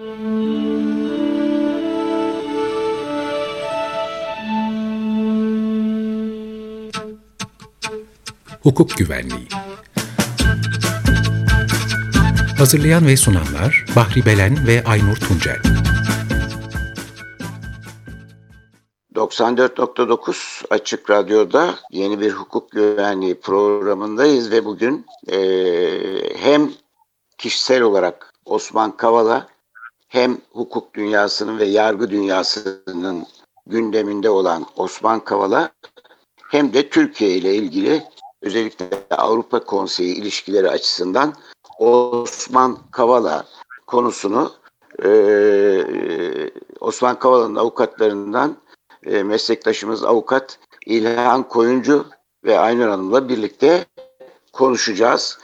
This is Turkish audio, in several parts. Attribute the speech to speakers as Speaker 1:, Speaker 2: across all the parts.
Speaker 1: Hukuk Güvenliği. Hazırlayan ve sunanlar Bahri Belen ve Aynur Tuncel.
Speaker 2: 94.9 Açık Radyo'da yeni bir hukuk güvenliği programındayız ve bugün e, hem kişisel olarak Osman Kavala hem hukuk dünyasının ve yargı dünyasının gündeminde olan Osman Kavala hem de Türkiye ile ilgili özellikle Avrupa Konseyi ilişkileri açısından Osman Kavala konusunu e, Osman Kavala'nın avukatlarından e, meslektaşımız avukat İlhan Koyuncu ve Aynur Hanım'la birlikte konuşacağız.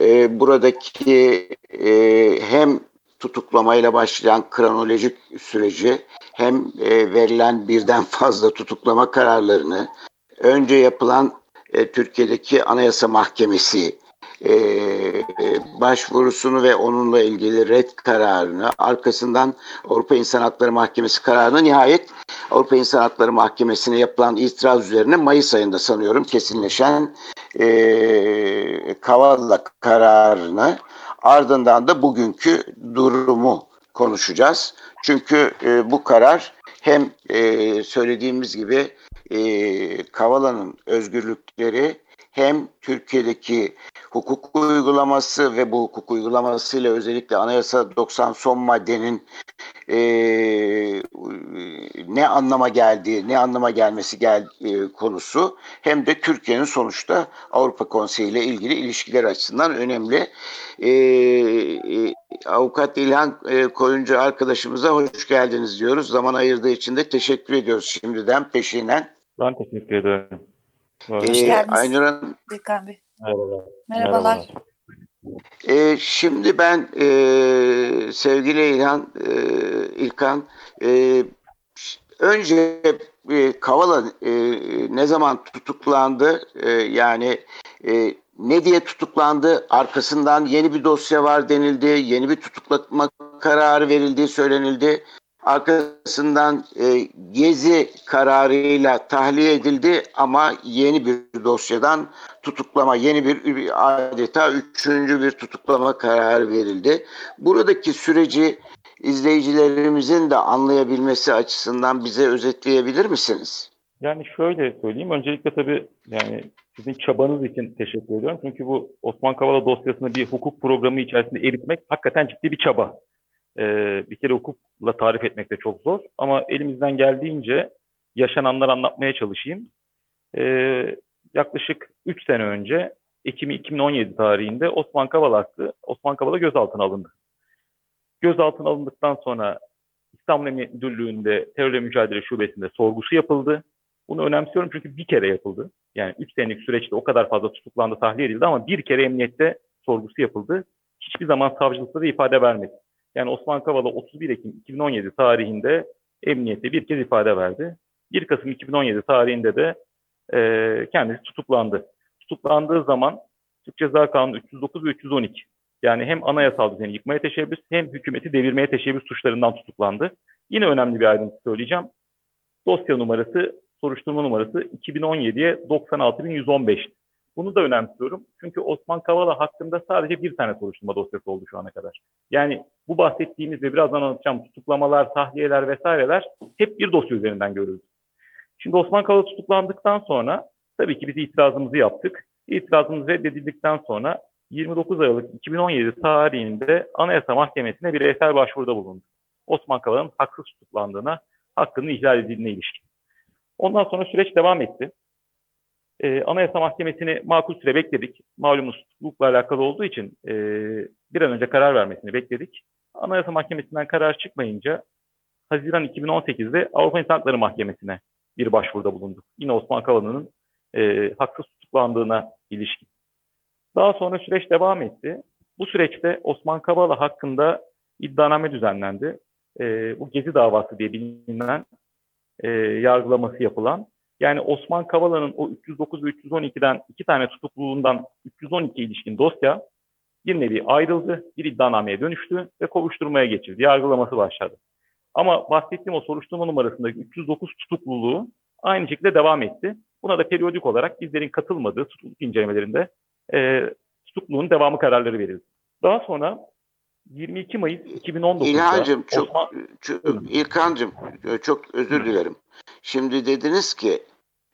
Speaker 2: E, buradaki e, hem tutuklamayla başlayan kronolojik süreci hem e, verilen birden fazla tutuklama kararlarını önce yapılan e, Türkiye'deki Anayasa Mahkemesi e, başvurusunu ve onunla ilgili red kararını arkasından Avrupa İnsan Hakları Mahkemesi kararını nihayet Avrupa İnsan Hakları Mahkemesi'ne yapılan itiraz üzerine Mayıs ayında sanıyorum kesinleşen e, Kavala kararını ardından da bugünkü durumu konuşacağız. Çünkü e, bu karar hem e, söylediğimiz gibi e, Kavala'nın özgürlükleri hem Türkiye'deki hukuk uygulaması ve bu hukuk uygulamasıyla özellikle Anayasa 90 son maddenin e, ne anlama geldiği, ne anlama gelmesi gel, e, konusu hem de Türkiye'nin sonuçta Avrupa Konseyi ile ilgili ilişkiler açısından önemli. E, e, Avukat İlhan e, Koyuncu arkadaşımıza hoş geldiniz diyoruz. Zaman ayırdığı için de teşekkür ediyoruz şimdiden peşinen.
Speaker 3: Ben teşekkür ederim.
Speaker 4: Hoş ee, geldiniz.
Speaker 2: Aynur Hanım.
Speaker 4: Merhabalar.
Speaker 3: Merhabalar.
Speaker 4: Merhabalar.
Speaker 2: Ee, şimdi ben e, sevgili İlhan, e, İlkan, e, önce e, Kavala e, ne zaman tutuklandı? E, yani e, ne diye tutuklandı? Arkasından yeni bir dosya var denildi, yeni bir tutuklama kararı verildiği söylenildi arkasından e, gezi kararıyla tahliye edildi ama yeni bir dosyadan tutuklama, yeni bir adeta üçüncü bir tutuklama kararı verildi. Buradaki süreci izleyicilerimizin de anlayabilmesi açısından bize özetleyebilir misiniz?
Speaker 3: Yani şöyle söyleyeyim. Öncelikle tabii yani sizin çabanız için teşekkür ediyorum. Çünkü bu Osman Kavala dosyasını bir hukuk programı içerisinde eritmek hakikaten ciddi bir çaba e, bir kere hukukla tarif etmek de çok zor. Ama elimizden geldiğince yaşananları anlatmaya çalışayım. E, yaklaşık 3 sene önce Ekim 2017 tarihinde Osman Kavala hakkı Osman Kavala gözaltına alındı. Gözaltına alındıktan sonra İstanbul Emniyet Müdürlüğü'nde terörle mücadele şubesinde sorgusu yapıldı. Bunu önemsiyorum çünkü bir kere yapıldı. Yani 3 senelik süreçte o kadar fazla tutuklandı, tahliye edildi ama bir kere emniyette sorgusu yapıldı. Hiçbir zaman savcılıkta da ifade vermedi. Yani Osman Kavala 31 Ekim 2017 tarihinde emniyette bir kez ifade verdi. 1 Kasım 2017 tarihinde de e, kendisi tutuklandı. Tutuklandığı zaman Türk Ceza Kanunu 309 ve 312 yani hem anayasal düzeni yıkmaya teşebbüs hem hükümeti devirmeye teşebbüs suçlarından tutuklandı. Yine önemli bir ayrıntı söyleyeceğim. Dosya numarası, soruşturma numarası 2017'ye 96.115. Bunu da önemsiyorum. Çünkü Osman Kavala hakkında sadece bir tane soruşturma dosyası oldu şu ana kadar. Yani bu bahsettiğimiz ve birazdan anlatacağım tutuklamalar, tahliyeler vesaireler hep bir dosya üzerinden görüldü. Şimdi Osman Kavala tutuklandıktan sonra tabii ki biz itirazımızı yaptık. İtirazımız reddedildikten sonra 29 Aralık 2017 tarihinde Anayasa Mahkemesi'ne bir eser başvuruda bulundu. Osman Kavala'nın haksız tutuklandığına, hakkının ihlal edildiğine ilişkin. Ondan sonra süreç devam etti. E, Anayasa Mahkemesi'ni makul süre bekledik. Malumunuz hukukla alakalı olduğu için e, bir an önce karar vermesini bekledik. Anayasa Mahkemesi'nden karar çıkmayınca Haziran 2018'de Avrupa İnsan Hakları Mahkemesi'ne bir başvuruda bulunduk. Yine Osman Kavala'nın e, haksız tutuklandığına ilişkin. Daha sonra süreç devam etti. Bu süreçte Osman Kavala hakkında iddianame düzenlendi. E, bu Gezi davası diye bilinen e, yargılaması yapılan yani Osman Kavala'nın o 309 ve 312'den iki tane tutukluluğundan 312 ilişkin dosya bir nevi ayrıldı, bir iddianameye dönüştü ve kovuşturmaya geçildi. Yargılaması başladı. Ama bahsettiğim o soruşturma numarasındaki 309 tutukluluğu aynı şekilde devam etti. Buna da periyodik olarak bizlerin katılmadığı tutukluk incelemelerinde e, tutukluluğun devamı kararları verildi. Daha sonra 22 Mayıs 2019'da
Speaker 2: İlhancığım çok, çok İlkancığım çok özür dilerim. Şimdi dediniz ki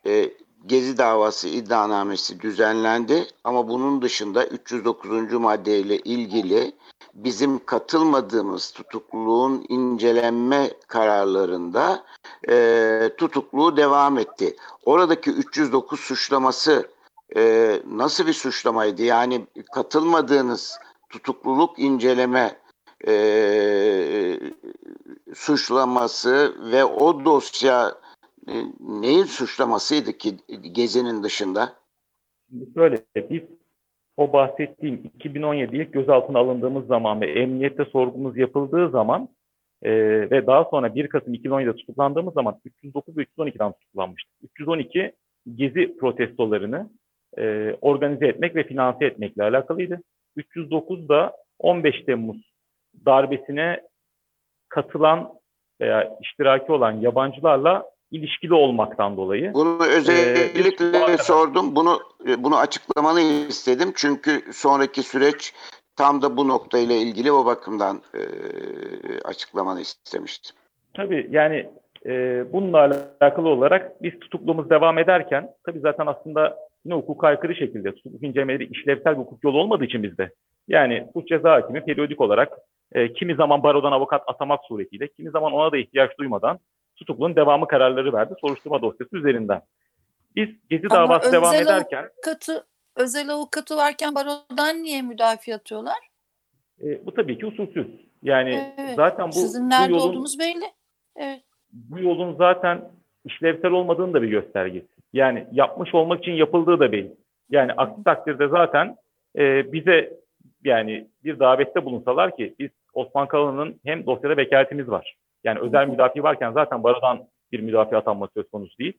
Speaker 2: e, Gezi davası iddianamesi düzenlendi ama bunun dışında 309. maddeyle ilgili bizim katılmadığımız tutukluluğun incelenme kararlarında e, tutukluğu devam etti. Oradaki 309 suçlaması e, nasıl bir suçlamaydı? Yani katılmadığınız tutukluluk inceleme e, suçlaması ve o dosya neyin suçlamasıydı ki Gezi'nin dışında?
Speaker 3: Böyle biz o bahsettiğim 2017 ilk gözaltına alındığımız zaman ve emniyette sorgumuz yapıldığı zaman e, ve daha sonra 1 Kasım 2017'de tutuklandığımız zaman 309 ve 312'den tutuklanmıştık. 312 gezi protestolarını e, organize etmek ve finanse etmekle alakalıydı. 309 da 15 Temmuz darbesine katılan veya iştiraki olan yabancılarla ilişkili olmaktan dolayı.
Speaker 2: Bunu özellikle ee, sordum. Bunu bunu açıklamanı istedim. Çünkü sonraki süreç tam da bu noktayla ilgili o bakımdan e, açıklamanı istemiştim.
Speaker 3: Tabii yani e, bununla alakalı olarak biz tutukluğumuz devam ederken tabii zaten aslında yine hukuka aykırı şekilde tutukluk incelemeleri işlevsel bir hukuk yolu olmadığı için bizde. Yani suç ceza hakimi periyodik olarak e, kimi zaman barodan avukat atamak suretiyle, kimi zaman ona da ihtiyaç duymadan tutukluluğun devamı kararları verdi soruşturma dosyası üzerinden. Biz Gezi Ama davası devam ederken...
Speaker 4: Avukatı, özel avukatı varken barodan niye müdafi atıyorlar?
Speaker 3: E, bu tabii ki usulsüz. Yani evet, zaten bu,
Speaker 4: Sizin nerede bu yolun, olduğunuz belli. Evet.
Speaker 3: Bu yolun zaten işlevsel olmadığını da bir göstergesi. Yani yapmış olmak için yapıldığı da belli. Yani aksi takdirde zaten e, bize yani bir davette bulunsalar ki biz Osman Kavala'nın hem dosyada vekaletimiz var. Yani özel müdafi varken zaten barodan bir müdafi atanması söz konusu değil.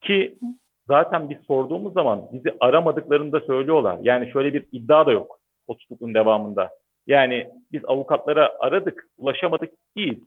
Speaker 3: Ki zaten biz sorduğumuz zaman bizi aramadıklarını da söylüyorlar. Yani şöyle bir iddia da yok o tutukluluğun devamında. Yani biz avukatlara aradık, ulaşamadık değil.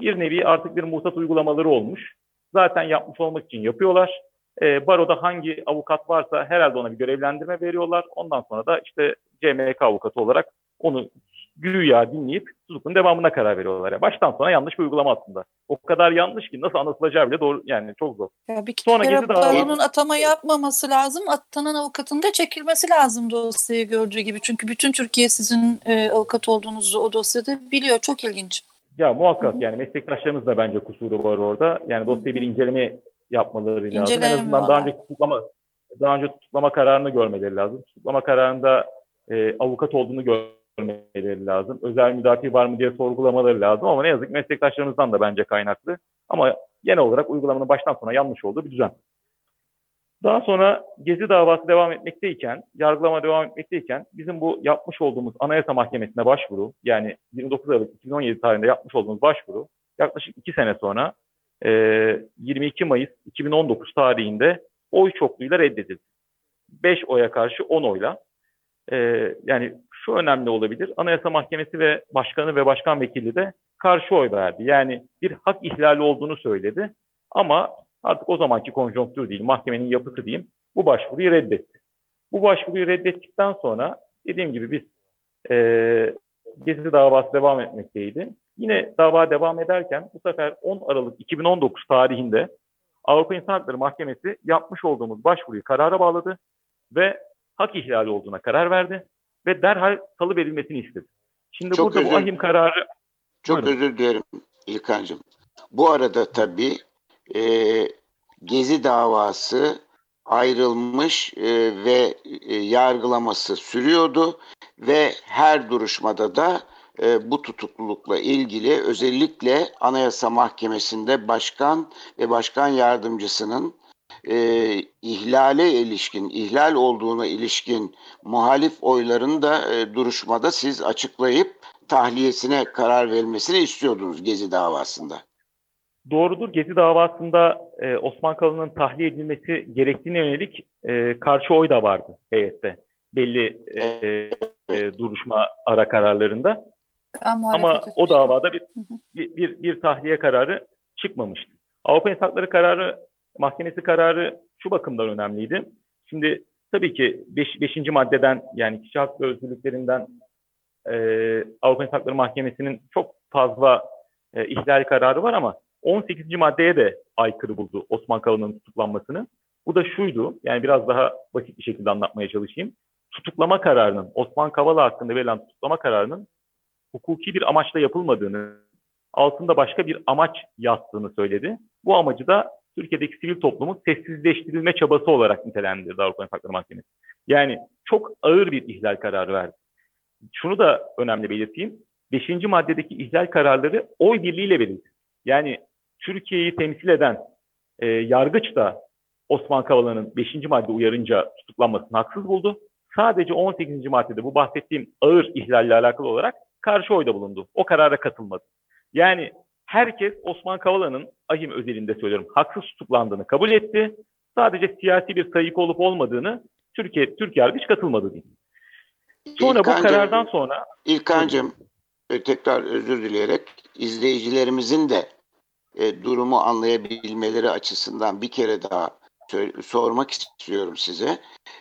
Speaker 3: Bir nevi artık bir muhtat uygulamaları olmuş. Zaten yapmış olmak için yapıyorlar. E, baroda hangi avukat varsa herhalde ona bir görevlendirme veriyorlar. Ondan sonra da işte CMK avukatı olarak onu güya dinleyip tutukluluğun devamına karar veriyorlar. Yani baştan sona yanlış bir uygulama aslında. O kadar yanlış ki nasıl anlatılacağı bile doğru yani çok zor.
Speaker 4: Ya bir Sonra kere baronun atama yapmaması lazım. Atanan avukatın da çekilmesi lazım dosyayı gördüğü gibi. Çünkü bütün Türkiye sizin e, avukat olduğunuzu o dosyada biliyor. Çok ilginç.
Speaker 3: Ya muhakkak yani meslektaşlarımız da bence kusuru var orada. Yani dosyayı bir inceleme yapmaları lazım. İnceleme en azından daha önce tutuklama daha önce tutuklama kararını görmeleri lazım. Tutuklama kararında e, avukat olduğunu görmeleri lazım. Özel müdafi var mı diye sorgulamaları lazım ama ne yazık ki meslektaşlarımızdan da bence kaynaklı. Ama genel olarak uygulamanın baştan sona yanlış olduğu bir düzen. Daha sonra Gezi davası devam etmekteyken, yargılama devam etmekteyken bizim bu yapmış olduğumuz Anayasa Mahkemesi'ne başvuru, yani 29 Aralık 2017 tarihinde yapmış olduğumuz başvuru yaklaşık 2 sene sonra e, 22 Mayıs 2019 tarihinde oy çokluğuyla reddedildi. 5 oya karşı 10 oyla. E, yani şu önemli olabilir. Anayasa Mahkemesi ve başkanı ve başkan vekili de karşı oy verdi. Yani bir hak ihlali olduğunu söyledi. Ama artık o zamanki konjonktür değil, mahkemenin yapısı diyeyim, bu başvuruyu reddetti. Bu başvuruyu reddettikten sonra dediğim gibi biz e, Gezi davası devam etmekteydi. Yine dava devam ederken bu sefer 10 Aralık 2019 tarihinde Avrupa İnsan Hakları Mahkemesi yapmış olduğumuz başvuruyu karara bağladı ve hak ihlali olduğuna karar verdi ve derhal salı verilmesini istedi. Şimdi çok burada özür, bu ahim kararı...
Speaker 2: Çok buyurun. özür dilerim İlkan'cığım. Bu arada tabii e, Gezi davası ayrılmış e, ve e, yargılaması sürüyordu ve her duruşmada da e, bu tutuklulukla ilgili özellikle Anayasa Mahkemesi'nde başkan ve başkan yardımcısının e, ihlale ilişkin, ihlal olduğuna ilişkin muhalif oyların da e, duruşmada siz açıklayıp tahliyesine karar verilmesini istiyordunuz Gezi davasında.
Speaker 3: Doğrudur. Gezi davasında e, Osman Kavala'nın tahliye edilmesi gerektiğine yönelik e, karşı oy da vardı heyette. Belli e, e, duruşma ara kararlarında. Ama, Ama o davada bir, bir, bir, bir tahliye kararı çıkmamıştı. Avrupa İnsan Hakları kararı, mahkemesi kararı şu bakımdan önemliydi. Şimdi tabii ki 5. Beş, maddeden yani kişi hak ve özgürlüklerinden e, Avrupa İnsan Hakları Mahkemesi'nin çok fazla e, ihlal kararı var ama 18. maddeye de aykırı buldu Osman Kavala'nın tutuklanmasını. Bu da şuydu, yani biraz daha basit bir şekilde anlatmaya çalışayım. Tutuklama kararının, Osman Kavala hakkında verilen tutuklama kararının hukuki bir amaçla yapılmadığını, altında başka bir amaç yattığını söyledi. Bu amacı da Türkiye'deki sivil toplumun sessizleştirilme çabası olarak nitelendirdi Avrupa İnsan Hakları Mahkemesi. Yani çok ağır bir ihlal kararı verdi. Şunu da önemli belirteyim. Beşinci maddedeki ihlal kararları oy birliğiyle verildi. Yani Türkiye'yi temsil eden e, yargıç da Osman Kavala'nın 5. madde uyarınca tutuklanmasını haksız buldu. Sadece 18. maddede bu bahsettiğim ağır ihlalle alakalı olarak karşı oyda bulundu. O karara katılmadı. Yani herkes Osman Kavala'nın ahim özelinde söylüyorum haksız tutuklandığını kabul etti. Sadece siyasi bir sayık olup olmadığını Türkiye Türk yargıç katılmadı değil. Sonra İlkancım, bu karardan sonra
Speaker 2: İlkancım e, tekrar özür dileyerek izleyicilerimizin de e, durumu anlayabilmeleri açısından bir kere daha sormak istiyorum size.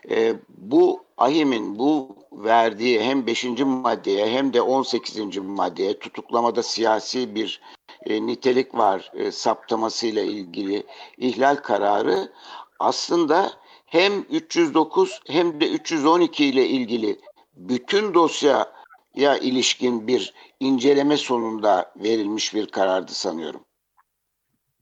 Speaker 2: E, bu AHİM'in bu verdiği hem 5. maddeye hem de 18. maddeye tutuklamada siyasi bir e, nitelik var e, saptamasıyla ilgili ihlal kararı aslında hem 309 hem de 312 ile ilgili bütün dosyaya ilişkin bir inceleme sonunda verilmiş bir karardı sanıyorum.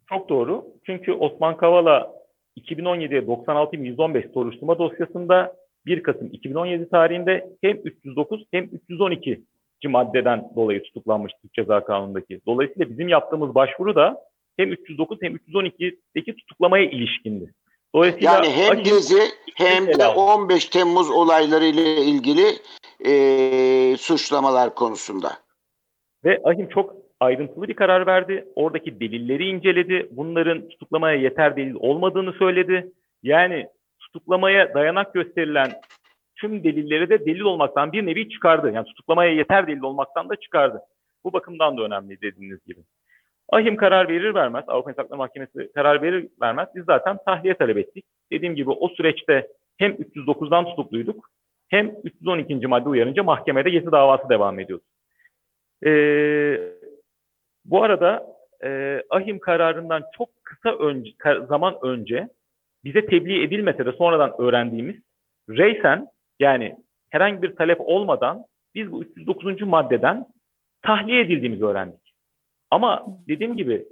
Speaker 3: Çok doğru. Çünkü Osman Kavala 2017'ye 96.115 soruşturma dosyasında 1 Kasım 2017 tarihinde hem 309 hem 312 maddeden dolayı tutuklanmış Türk Ceza Kanunu'ndaki. Dolayısıyla bizim yaptığımız başvuru da hem 309 hem 312'deki tutuklamaya ilişkindi.
Speaker 2: Dolayısıyla yani hem gezi hem de 15 Temmuz olayları ile ilgili e, suçlamalar konusunda.
Speaker 3: Ve Ahim çok ayrıntılı bir karar verdi. Oradaki delilleri inceledi. Bunların tutuklamaya yeter delil olmadığını söyledi. Yani tutuklamaya dayanak gösterilen tüm delilleri de delil olmaktan bir nevi çıkardı. Yani tutuklamaya yeter delil olmaktan da çıkardı. Bu bakımdan da önemli dediğiniz gibi. Ahim karar verir vermez, Avrupa İnsan Hakları Mahkemesi karar verir vermez biz zaten tahliye talep ettik. Dediğim gibi o süreçte hem 309'dan tutukluyduk hem 312. madde uyarınca mahkemede yeti davası devam ediyordu. Ee, bu arada e, ahim kararından çok kısa önce, zaman önce bize tebliğ edilmese de sonradan öğrendiğimiz reysen yani herhangi bir talep olmadan biz bu 309. maddeden tahliye edildiğimizi öğrendik. Ama dediğim gibi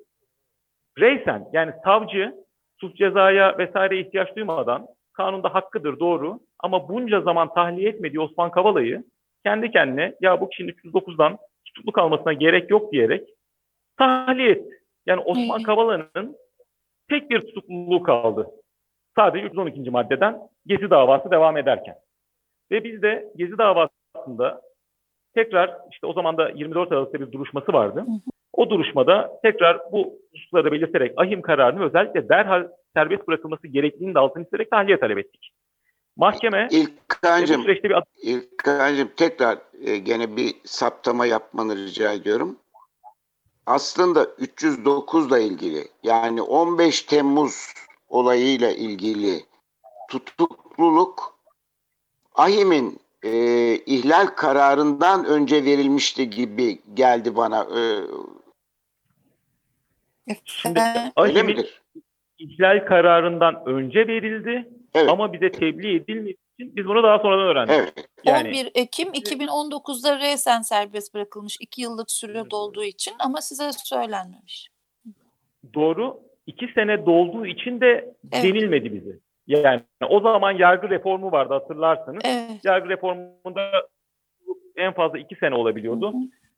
Speaker 3: reysen yani savcı suç cezaya vesaire ihtiyaç duymadan kanunda hakkıdır doğru ama bunca zaman tahliye etmediği Osman Kavala'yı kendi kendine ya bu kişinin 309'dan tutuklu kalmasına gerek yok diyerek tahliye etti. Yani Osman Kavala'nın tek bir tutukluluğu kaldı. Sadece 312. maddeden Gezi davası devam ederken. Ve biz de Gezi davasında tekrar işte o zaman da 24 Aralık'ta bir duruşması vardı. O duruşmada tekrar bu hususları belirterek ahim kararını özellikle derhal serbest bırakılması gerektiğini de altını çizerek tahliye talep ettik. Mahkeme
Speaker 2: İlkancım, bir... İlkancım tekrar e, gene bir saptama yapmanı rica ediyorum. Aslında 309 ile ilgili yani 15 Temmuz olayıyla ilgili tutukluluk Ahim'in e, ihlal kararından önce verilmişti gibi geldi bana. E,
Speaker 3: Şimdi midir? İhlal kararından önce verildi evet. ama bize tebliğ edilmediği için biz bunu daha sonradan öğrendik. Evet.
Speaker 4: Yani, 11 Ekim 2019'da resen serbest bırakılmış. 2 yıllık süre dolduğu için ama size söylenmemiş.
Speaker 3: Doğru. 2 sene dolduğu için de evet. denilmedi bize. Yani o zaman yargı reformu vardı hatırlarsanız. Evet. Yargı reformunda en fazla 2 sene olabiliyordu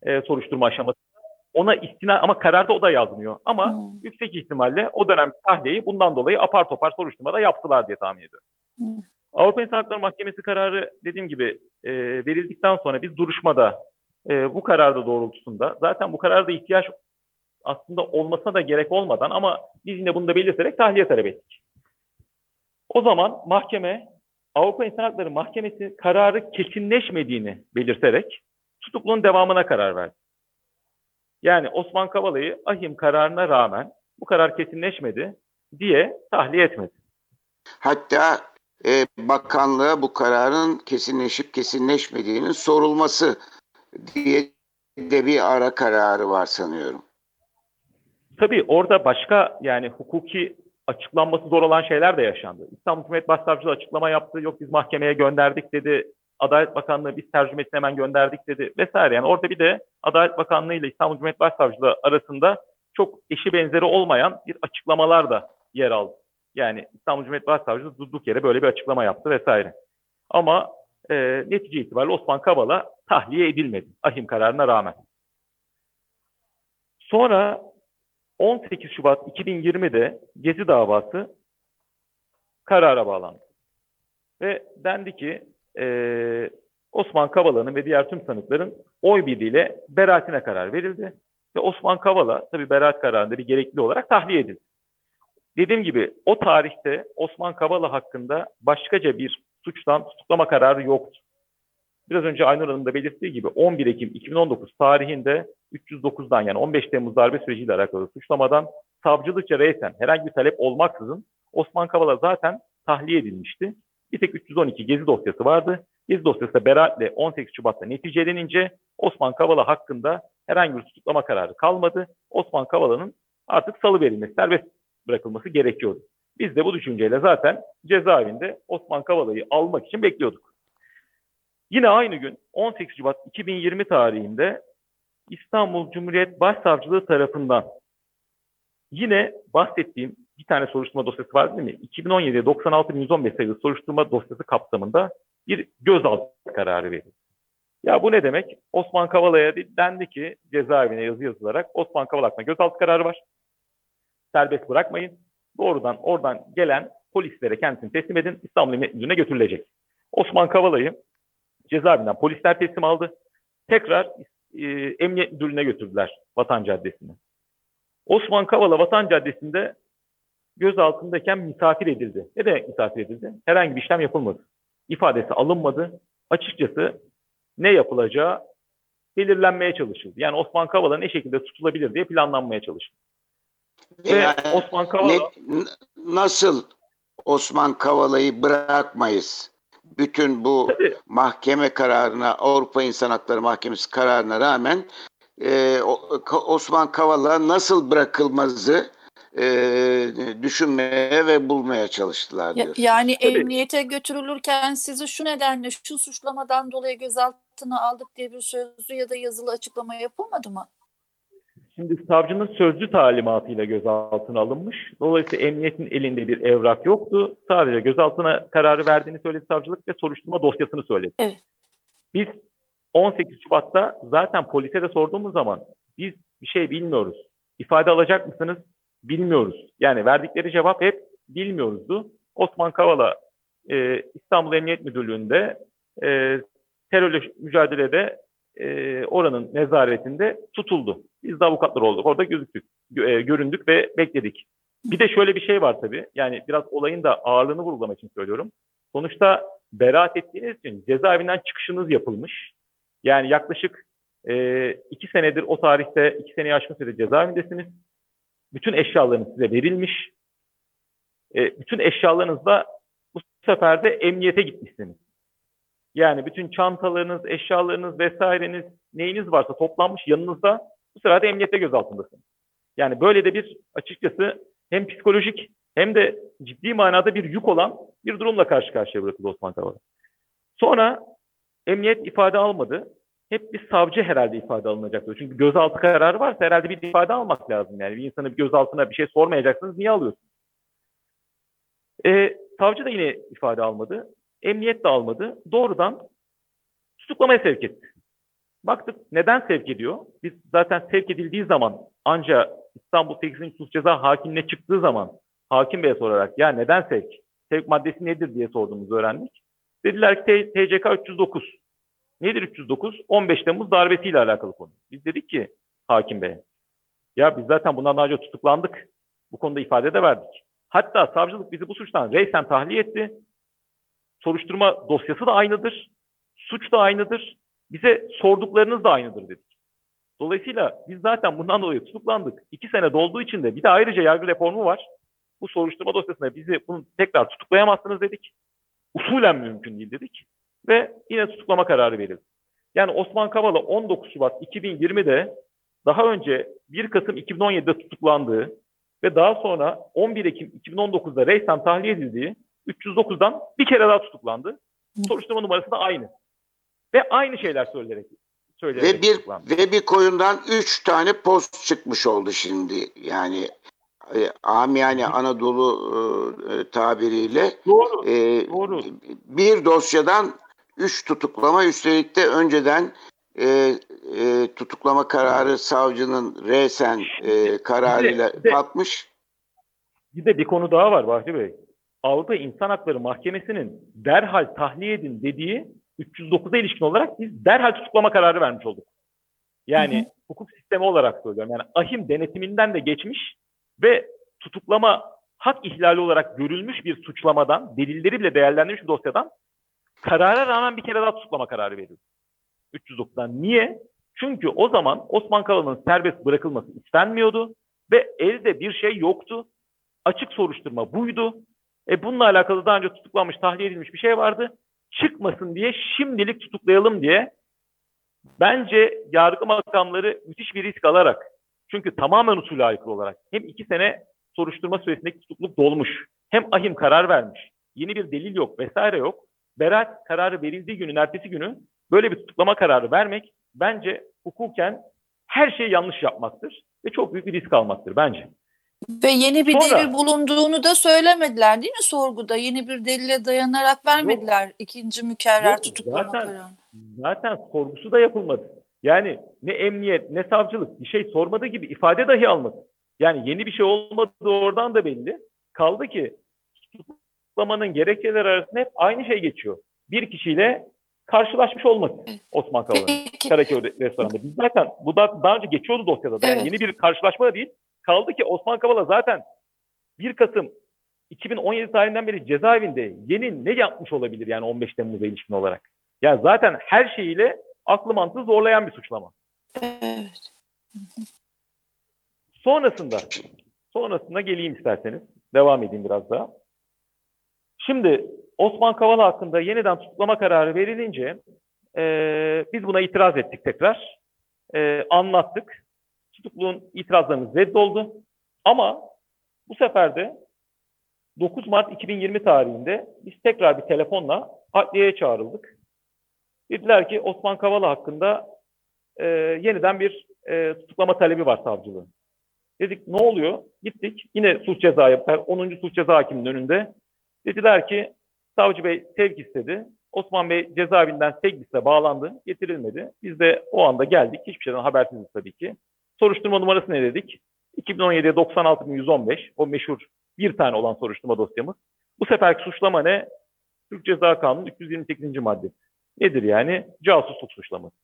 Speaker 3: E, soruşturma aşaması. Ona istina ama kararda o da yazmıyor. Ama hı. yüksek ihtimalle o dönem tahliyeyi bundan dolayı apar topar soruşturmada yaptılar diye tahmin ediyorum. Hı. Avrupa İnsan Hakları Mahkemesi kararı dediğim gibi e, verildikten sonra biz duruşmada e, bu kararda doğrultusunda zaten bu kararda ihtiyaç aslında olmasına da gerek olmadan ama biz yine bunu da belirterek tahliye talep ettik. O zaman mahkeme Avrupa İnsan Hakları Mahkemesi kararı kesinleşmediğini belirterek tutukluluğun devamına karar verdi. Yani Osman Kavala'yı ahim kararına rağmen bu karar kesinleşmedi diye tahliye etmedi.
Speaker 2: Hatta e, bakanlığa bu kararın kesinleşip kesinleşmediğinin sorulması diye de bir ara kararı var sanıyorum.
Speaker 3: Tabii orada başka yani hukuki açıklanması zor olan şeyler de yaşandı. İstanbul Cumhuriyet Başsavcılığı açıklama yaptı. Yok biz mahkemeye gönderdik dedi. Adalet Bakanlığı biz tercümesini hemen gönderdik dedi vesaire. Yani orada bir de Adalet Bakanlığı ile İstanbul Cumhuriyet Başsavcılığı arasında çok eşi benzeri olmayan bir açıklamalar da yer aldı. Yani İstanbul Cumhuriyet Başsavcılığı durduk yere böyle bir açıklama yaptı vesaire. Ama e, netice itibariyle Osman Kavala tahliye edilmedi ahim kararına rağmen. Sonra 18 Şubat 2020'de Gezi davası karara bağlandı. Ve dendi ki e, Osman Kavala'nın ve diğer tüm sanıkların oy birliğiyle beraatine karar verildi. Ve Osman Kavala tabi beraat kararında bir gerekli olarak tahliye edildi. Dediğim gibi o tarihte Osman Kavala hakkında başkaca bir suçtan tutuklama kararı yoktu. Biraz önce Aynur Hanım da belirttiği gibi 11 Ekim 2019 tarihinde 309'dan yani 15 Temmuz darbe süreciyle alakalı suçlamadan savcılıkça reysen herhangi bir talep olmaksızın Osman Kavala zaten tahliye edilmişti. Bir tek 312 gezi dosyası vardı. Gezi dosyası da beraatle 18 Şubat'ta neticelenince Osman Kavala hakkında herhangi bir tutuklama kararı kalmadı. Osman Kavala'nın artık salı verilmesi, serbest bırakılması gerekiyordu. Biz de bu düşünceyle zaten cezaevinde Osman Kavala'yı almak için bekliyorduk. Yine aynı gün 18 Şubat 2020 tarihinde İstanbul Cumhuriyet Başsavcılığı tarafından yine bahsettiğim bir tane soruşturma dosyası var değil mi? 2017'de 96.115 sayılı soruşturma dosyası kapsamında bir gözaltı kararı verildi. Ya bu ne demek? Osman Kavala'ya dendi ki cezaevine yazı yazılarak Osman Kavala hakkında gözaltı kararı var. Serbest bırakmayın. Doğrudan oradan gelen polislere kendisini teslim edin. İstanbul Emniyet Müdürlüğü'ne götürülecek. Osman Kavala'yı cezaevinden polisler teslim aldı. Tekrar e, Emniyet Müdürlüğü'ne götürdüler Vatan Caddesi'ne. Osman Kavala Vatan Caddesi'nde gözaltındayken misafir edildi. Ne demek misafir edildi? Herhangi bir işlem yapılmadı. İfadesi alınmadı. Açıkçası ne yapılacağı belirlenmeye çalışıldı. Yani Osman Kavala ne şekilde tutulabilir diye planlanmaya çalışıldı.
Speaker 2: Yani, Ve Osman Kavala ne, nasıl Osman Kavala'yı bırakmayız? Bütün bu Tabii. mahkeme kararına, Avrupa İnsan Hakları Mahkemesi kararına rağmen e, Osman Kavala nasıl bırakılmazı e, düşünmeye ve bulmaya çalıştılar diyor.
Speaker 4: Yani Tabii. emniyete götürülürken sizi şu nedenle şu suçlamadan dolayı gözaltına aldık diye bir sözlü ya da yazılı açıklama yapılmadı mı?
Speaker 3: Şimdi savcının sözlü talimatıyla gözaltına alınmış. Dolayısıyla emniyetin elinde bir evrak yoktu. Sadece gözaltına kararı verdiğini söyledi savcılık ve soruşturma dosyasını söyledi.
Speaker 4: Evet.
Speaker 3: Biz 18 Şubat'ta zaten polise de sorduğumuz zaman biz bir şey bilmiyoruz. İfade alacak mısınız? Bilmiyoruz. Yani verdikleri cevap hep bilmiyoruzdu. Osman Kavala e, İstanbul Emniyet Müdürlüğü'nde e, terörle mücadelede e, oranın nezaretinde tutuldu. Biz de avukatlar olduk. Orada gözüktük, e, göründük ve bekledik. Bir de şöyle bir şey var tabii. Yani biraz olayın da ağırlığını vurgulamak için söylüyorum. Sonuçta beraat ettiğiniz için cezaevinden çıkışınız yapılmış. Yani yaklaşık e, iki senedir o tarihte, iki seneye aşkın süre cezaevindesiniz. Bütün eşyalarınız size verilmiş. E, bütün eşyalarınızla bu sefer de emniyete gitmişsiniz. Yani bütün çantalarınız, eşyalarınız vesaireniz, neyiniz varsa toplanmış yanınızda bu de emniyette gözaltındasınız. Yani böyle de bir açıkçası hem psikolojik hem de ciddi manada bir yük olan bir durumla karşı karşıya bırakıldı Osman Kavala. Sonra emniyet ifade almadı. Hep bir savcı herhalde ifade alınacaktı. Çünkü gözaltı kararı varsa herhalde bir ifade almak lazım. Yani bir insanı bir gözaltına bir şey sormayacaksınız. Niye alıyorsunuz? Ee, savcı da yine ifade almadı. Emniyet de almadı. Doğrudan tutuklamaya sevk etti. Baktık neden sevk ediyor? Biz zaten sevk edildiği zaman ancak İstanbul 8. Sulh Ceza Hakimine çıktığı zaman hakim beye sorarak ya neden sevk? Sevk maddesi nedir diye sorduğumuzu öğrendik. Dediler ki TCK 309. Nedir 309? 15 Temmuz darbesiyle alakalı konu. Biz dedik ki hakim beye ya biz zaten bundan daha önce tutuklandık. Bu konuda ifade de verdik. Hatta savcılık bizi bu suçtan reysen tahliye etti. soruşturma dosyası da aynıdır. Suç da aynıdır. Bize sorduklarınız da aynıdır dedik. Dolayısıyla biz zaten bundan dolayı tutuklandık. İki sene dolduğu için de bir de ayrıca yargı reformu var. Bu soruşturma dosyasında bizi bunu tekrar tutuklayamazsınız dedik. Usulen mümkün değil dedik. Ve yine tutuklama kararı verildi. Yani Osman Kavala 19 Şubat 2020'de daha önce 1 Kasım 2017'de tutuklandığı ve daha sonra 11 Ekim 2019'da reysen tahliye edildiği 309'dan bir kere daha tutuklandı. Soruşturma numarası da aynı. Ve aynı şeyler söyleyerek
Speaker 2: söyleyerek ve bir ve bir koyundan 3 tane post çıkmış oldu şimdi. Yani e, amiyane Anadolu e, tabiriyle
Speaker 3: doğru, e, doğru.
Speaker 2: bir dosyadan 3 tutuklama üstelik de önceden e, e, tutuklama kararı savcının resen e, kararıyla bir de, kalkmış.
Speaker 3: Bir de bir konu daha var Bahri Bey. Avrupa İnsan Hakları Mahkemesi'nin derhal tahliye edin dediği 309'a ilişkin olarak biz derhal tutuklama kararı vermiş olduk. Yani hı hı. hukuk sistemi olarak söylüyorum. Yani ahim denetiminden de geçmiş ve tutuklama hak ihlali olarak görülmüş bir suçlamadan, delilleri bile değerlendirilmiş bir dosyadan karara rağmen bir kere daha tutuklama kararı verildi. 309'dan. Niye? Çünkü o zaman Osman Kavala'nın serbest bırakılması istenmiyordu ve elde bir şey yoktu. Açık soruşturma buydu. E bununla alakalı daha önce tutuklanmış, tahliye edilmiş bir şey vardı. Çıkmasın diye şimdilik tutuklayalım diye bence yargı makamları müthiş bir risk alarak çünkü tamamen usulü aykırı olarak hem iki sene soruşturma süresindeki tutukluk dolmuş hem ahim karar vermiş yeni bir delil yok vesaire yok. Beraat kararı verildiği günün ertesi günü böyle bir tutuklama kararı vermek bence hukuken her şeyi yanlış yapmaktır ve çok büyük bir risk almaktır bence.
Speaker 4: Ve yeni bir Sonra, delil bulunduğunu da söylemediler değil mi sorguda? Yeni bir delile dayanarak vermediler yok, ikinci mükerrer tutuklama zaten, kararı.
Speaker 3: Zaten sorgusu da yapılmadı. Yani ne emniyet ne savcılık bir şey sormadığı gibi ifade dahi almadı. Yani yeni bir şey olmadığı oradan da belli. Kaldı ki tutuklamanın gerekçeleri arasında hep aynı şey geçiyor. Bir kişiyle karşılaşmış olması Osman Kavala'nın Karaköy restoranında. Biz zaten bu da daha önce geçiyordu dosyada da. Yani yeni bir karşılaşma da değil. Kaldı ki Osman Kavala zaten 1 Kasım 2017 tarihinden beri cezaevinde yeni ne yapmış olabilir yani 15 Temmuz'a ilişkin olarak? Yani zaten her şeyiyle aklı mantığı zorlayan bir suçlama. Evet. Sonrasında sonrasında geleyim isterseniz. Devam edeyim biraz daha. Şimdi Osman Kavala hakkında yeniden tutuklama kararı verilince e, biz buna itiraz ettik tekrar. E, anlattık. Tutukluğun itirazlarımız reddoldu. Ama bu sefer de 9 Mart 2020 tarihinde biz tekrar bir telefonla adliyeye çağrıldık. Dediler ki Osman Kavala hakkında e, yeniden bir e, tutuklama talebi var savcılığın. Dedik ne oluyor? Gittik yine suç ceza yapar. 10. suç ceza hakiminin önünde. Dediler ki savcı bey sevk istedi. Osman Bey cezaevinden sevk bağlandı. Getirilmedi. Biz de o anda geldik. Hiçbir şeyden habersiziz tabii ki. Soruşturma numarası ne dedik? 2017'ye 96.115 o meşhur bir tane olan soruşturma dosyamız. Bu seferki suçlama ne? Türk Ceza Kanunu 328. madde. Nedir yani? Casusluk suçlaması.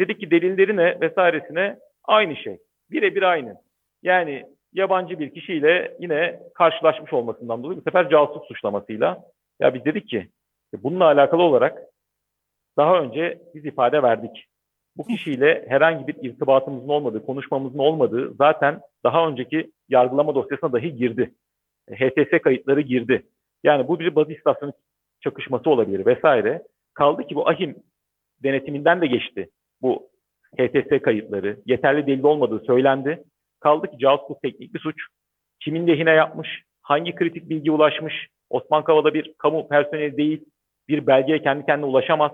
Speaker 3: Dedik ki delilleri ne vesairesine aynı şey. Birebir aynı. Yani yabancı bir kişiyle yine karşılaşmış olmasından dolayı bu sefer casus suçlamasıyla ya biz dedik ki bununla alakalı olarak daha önce biz ifade verdik. Bu kişiyle herhangi bir irtibatımızın olmadığı, konuşmamızın olmadığı zaten daha önceki yargılama dosyasına dahi girdi. HTS kayıtları girdi. Yani bu bir baz istasyonu çakışması olabilir vesaire. Kaldı ki bu ahim denetiminden de geçti bu HTS kayıtları. Yeterli delil olmadığı söylendi. Kaldı ki casusluk teknik bir suç. Kimin lehine yapmış, hangi kritik bilgi ulaşmış, Osman Kavala bir kamu personeli değil, bir belgeye kendi kendine ulaşamaz.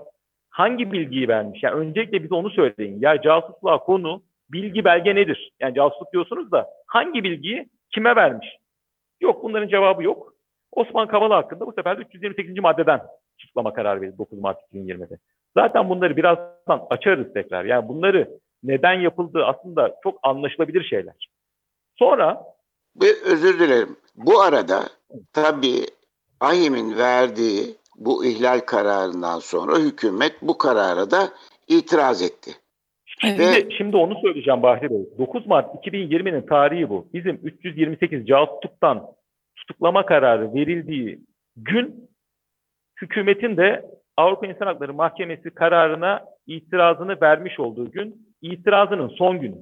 Speaker 3: Hangi bilgiyi vermiş? Yani öncelikle bize onu söyleyin. Ya casusluğa konu bilgi belge nedir? Yani casusluk diyorsunuz da hangi bilgiyi kime vermiş? Yok bunların cevabı yok. Osman Kavala hakkında bu sefer de 328. maddeden tutuklama kararı verildi 9 Mart 2020'de. Zaten bunları birazdan açarız tekrar. Yani bunları neden yapıldığı aslında çok anlaşılabilir şeyler. Sonra
Speaker 2: bir özür dilerim. Bu arada tabii AYİM'in verdiği bu ihlal kararından sonra hükümet bu karara da itiraz etti.
Speaker 3: Şimdi, Ve, şimdi onu söyleyeceğim Bahri Bey. 9 Mart 2020'nin tarihi bu. Bizim 328 casusluktan tutuklama kararı verildiği gün hükümetin de Avrupa İnsan Hakları Mahkemesi kararına itirazını vermiş olduğu gün itirazının son günü.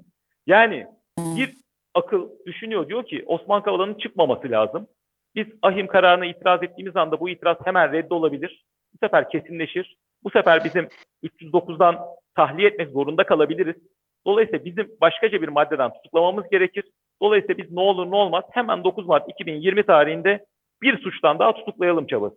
Speaker 3: Yani bir akıl düşünüyor diyor ki Osman Kavala'nın çıkmaması lazım. Biz ahim kararına itiraz ettiğimiz anda bu itiraz hemen reddolabilir. Bu sefer kesinleşir. Bu sefer bizim 309'dan tahliye etmek zorunda kalabiliriz. Dolayısıyla bizim başkaca bir maddeden tutuklamamız gerekir. Dolayısıyla biz ne olur ne olmaz hemen 9 Mart 2020 tarihinde bir suçtan daha tutuklayalım çabası.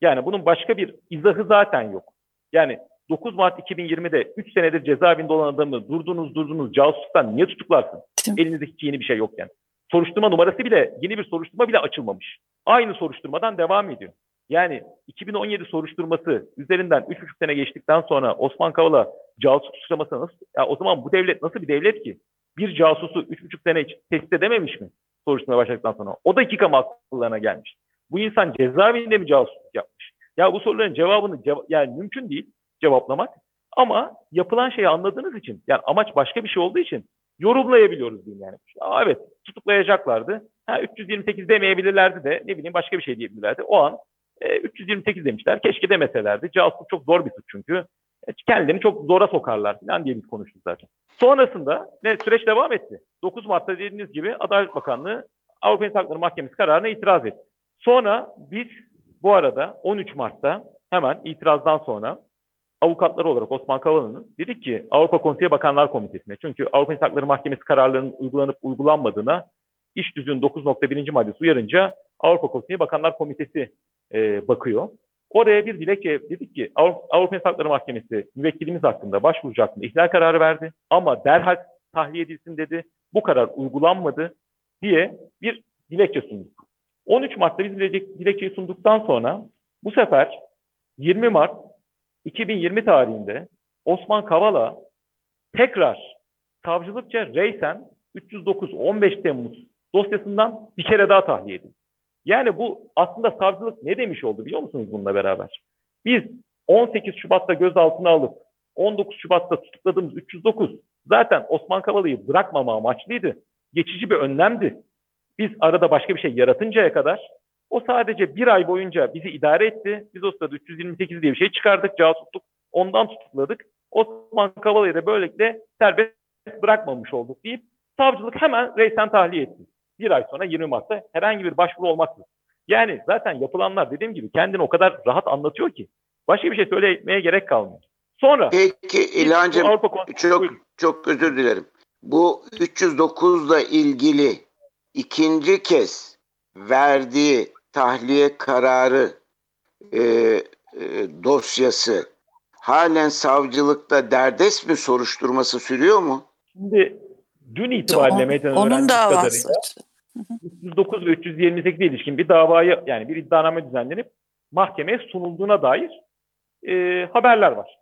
Speaker 3: Yani bunun başka bir izahı zaten yok. Yani 9 Mart 2020'de 3 senedir cezaevinde olan adamı durdunuz durdunuz casusluktan niye tutuklarsın? Elinizde hiç yeni bir şey yokken. Soruşturma numarası bile yeni bir soruşturma bile açılmamış. Aynı soruşturmadan devam ediyor. Yani 2017 soruşturması üzerinden 3,5 sene geçtikten sonra Osman Kavala casus suçlaması nasıl? Ya o zaman bu devlet nasıl bir devlet ki? Bir casusu 3,5 sene tespit edememiş mi soruşturma başladıktan sonra? O da iki kamu haklarına gelmiş. Bu insan cezaevinde mi casusluk yapmış? Ya bu soruların cevabını ceva yani mümkün değil cevaplamak. Ama yapılan şeyi anladığınız için yani amaç başka bir şey olduğu için yorumlayabiliyoruz diyeyim yani. Aa, evet tutuklayacaklardı. Ha, 328 demeyebilirlerdi de ne bileyim başka bir şey diyebilirlerdi. O an e, 328 demişler. Keşke demeselerdi. Casusluk çok zor bir suç çünkü. E, kendilerini çok zora sokarlar falan diye biz konuştuk zaten. Sonrasında ne süreç devam etti. 9 Mart'ta dediğiniz gibi Adalet Bakanlığı Avrupa İnsan Hakları Mahkemesi kararına itiraz etti. Sonra biz bu arada 13 Mart'ta hemen itirazdan sonra avukatları olarak Osman Kavala'nın dedik ki Avrupa Konseyi Bakanlar Komitesi'ne çünkü Avrupa İnsan Hakları Mahkemesi kararlarının uygulanıp uygulanmadığına iş düzün 9.1. maddesi uyarınca Avrupa Konseyi Bakanlar Komitesi e, bakıyor. Oraya bir dilekçe dedik ki Avrupa İnsan Hakları Mahkemesi müvekkilimiz hakkında başvurucu hakkında ihlal kararı verdi ama derhal tahliye edilsin dedi. Bu karar uygulanmadı diye bir dilekçe sunduk. 13 Mart'ta biz dilekçeyi sunduktan sonra bu sefer 20 Mart 2020 tarihinde Osman Kavala tekrar savcılıkça reysen 309 15 Temmuz dosyasından bir kere daha tahliye edildi. Yani bu aslında savcılık ne demiş oldu biliyor musunuz bununla beraber? Biz 18 Şubat'ta gözaltına alıp 19 Şubat'ta tutukladığımız 309 zaten Osman Kavala'yı bırakmama amaçlıydı. Geçici bir önlemdi. Biz arada başka bir şey yaratıncaya kadar o sadece bir ay boyunca bizi idare etti. Biz o sırada 328 diye bir şey çıkardık, casusluk. Ondan tutukladık. Osman Kavala'yı da böylelikle serbest bırakmamış olduk deyip savcılık hemen reysen tahliye etti. Bir ay sonra 20 Mart'ta herhangi bir başvuru olmaksızın. Yani zaten yapılanlar dediğim gibi kendini o kadar rahat anlatıyor ki başka bir şey söylemeye gerek kalmıyor. Sonra
Speaker 2: Peki İlhancığım çok, çok özür dilerim. Bu 309 ile ilgili ikinci kez verdiği tahliye kararı e, e, dosyası halen savcılıkta derdest mi soruşturması sürüyor mu?
Speaker 3: Şimdi dün itibariyle
Speaker 4: medyanın onun davası.
Speaker 3: 309 ve 328'e ilişkin bir davayı yani bir iddianame düzenlenip mahkemeye sunulduğuna dair e, haberler var.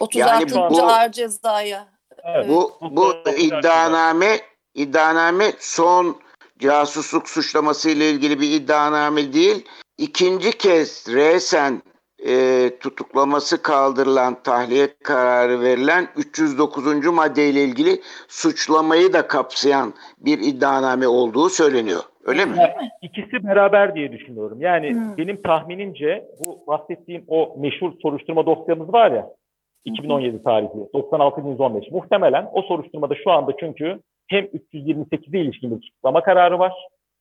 Speaker 4: 36. Yani bu, ağır cezaya.
Speaker 2: Evet, bu, bu iddianame iddianame son casusluk suçlaması ile ilgili bir iddianame değil. İkinci kez resen e, tutuklaması kaldırılan tahliye kararı verilen 309. maddeyle ilgili suçlamayı da kapsayan bir iddianame olduğu söyleniyor. Öyle mi?
Speaker 3: İkisi beraber diye düşünüyorum. Yani hmm. benim tahminimce bu bahsettiğim o meşhur soruşturma dosyamız var ya 2017 tarihli 96.115 muhtemelen o soruşturmada şu anda çünkü hem 328'e ilişkin bir tutuklama kararı var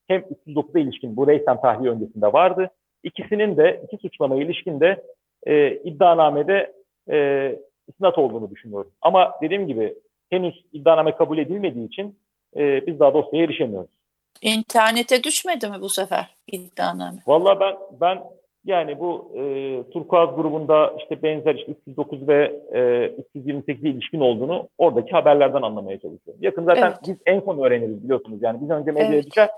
Speaker 3: hem 309'a ilişkin bu reysem tahliye öncesinde vardı. İkisinin de iki suçlama ilişkin de e, iddianamede e, isnat olduğunu düşünüyorum. Ama dediğim gibi henüz iddianame kabul edilmediği için e, biz daha dosyaya erişemiyoruz.
Speaker 4: İnternete düşmedi mi bu sefer iddianame?
Speaker 3: Valla ben ben yani bu e, Turkuaz grubunda işte benzer işte 309 ve e, 328 ilişkin olduğunu oradaki haberlerden anlamaya çalışıyorum. Yakın zaten evet. biz en son öğreniriz biliyorsunuz. Yani biz önce medyaya evet. düşer,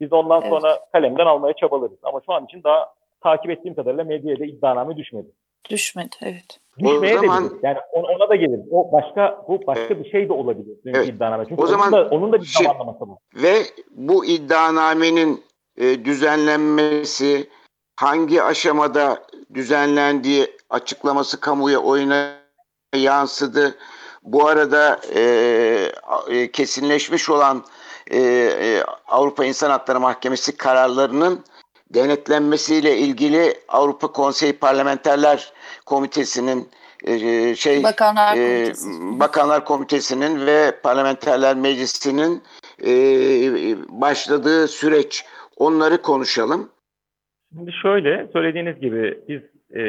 Speaker 3: biz ondan evet. sonra kalemden almaya çabalarız. Ama şu an için daha takip ettiğim kadarıyla medyaya da iddianame düşmedi.
Speaker 4: Düşmedi, evet.
Speaker 3: Düşmeye o zaman... de bilir. Yani ona, da gelir. O başka bu başka bir şey de olabilir. Evet. iddianame. Çünkü o zaman onun da, onun da bir zamanlaması bu.
Speaker 2: Ve bu iddianamenin e, düzenlenmesi hangi aşamada düzenlendiği açıklaması kamuya oyuna yansıdı. Bu arada e, e, kesinleşmiş olan e, e, Avrupa İnsan Hakları Mahkemesi kararlarının denetlenmesiyle ilgili Avrupa Konseyi Parlamenterler Komitesi'nin e, şey
Speaker 4: Bakanlar,
Speaker 2: e,
Speaker 4: Komitesi.
Speaker 2: Bakanlar Komitesi'nin ve Parlamenterler Meclisi'nin e, başladığı süreç onları konuşalım.
Speaker 3: Şimdi şöyle söylediğiniz gibi biz e,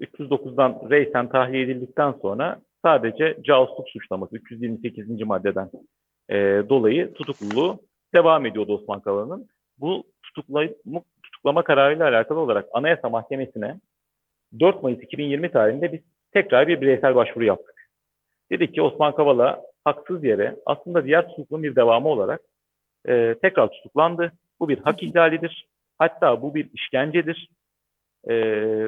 Speaker 3: 309'dan reysen tahliye edildikten sonra sadece casusluk suçlaması 328. maddeden e, dolayı tutukluluğu devam ediyordu Osman Kavala'nın. Bu tutuklama, tutuklama kararıyla alakalı olarak Anayasa Mahkemesi'ne 4 Mayıs 2020 tarihinde biz tekrar bir bireysel başvuru yaptık. Dedik ki Osman Kavala haksız yere aslında diğer tutukluluğun bir devamı olarak e, tekrar tutuklandı. Bu bir hak ihlalidir. Hatta bu bir işkencedir. E,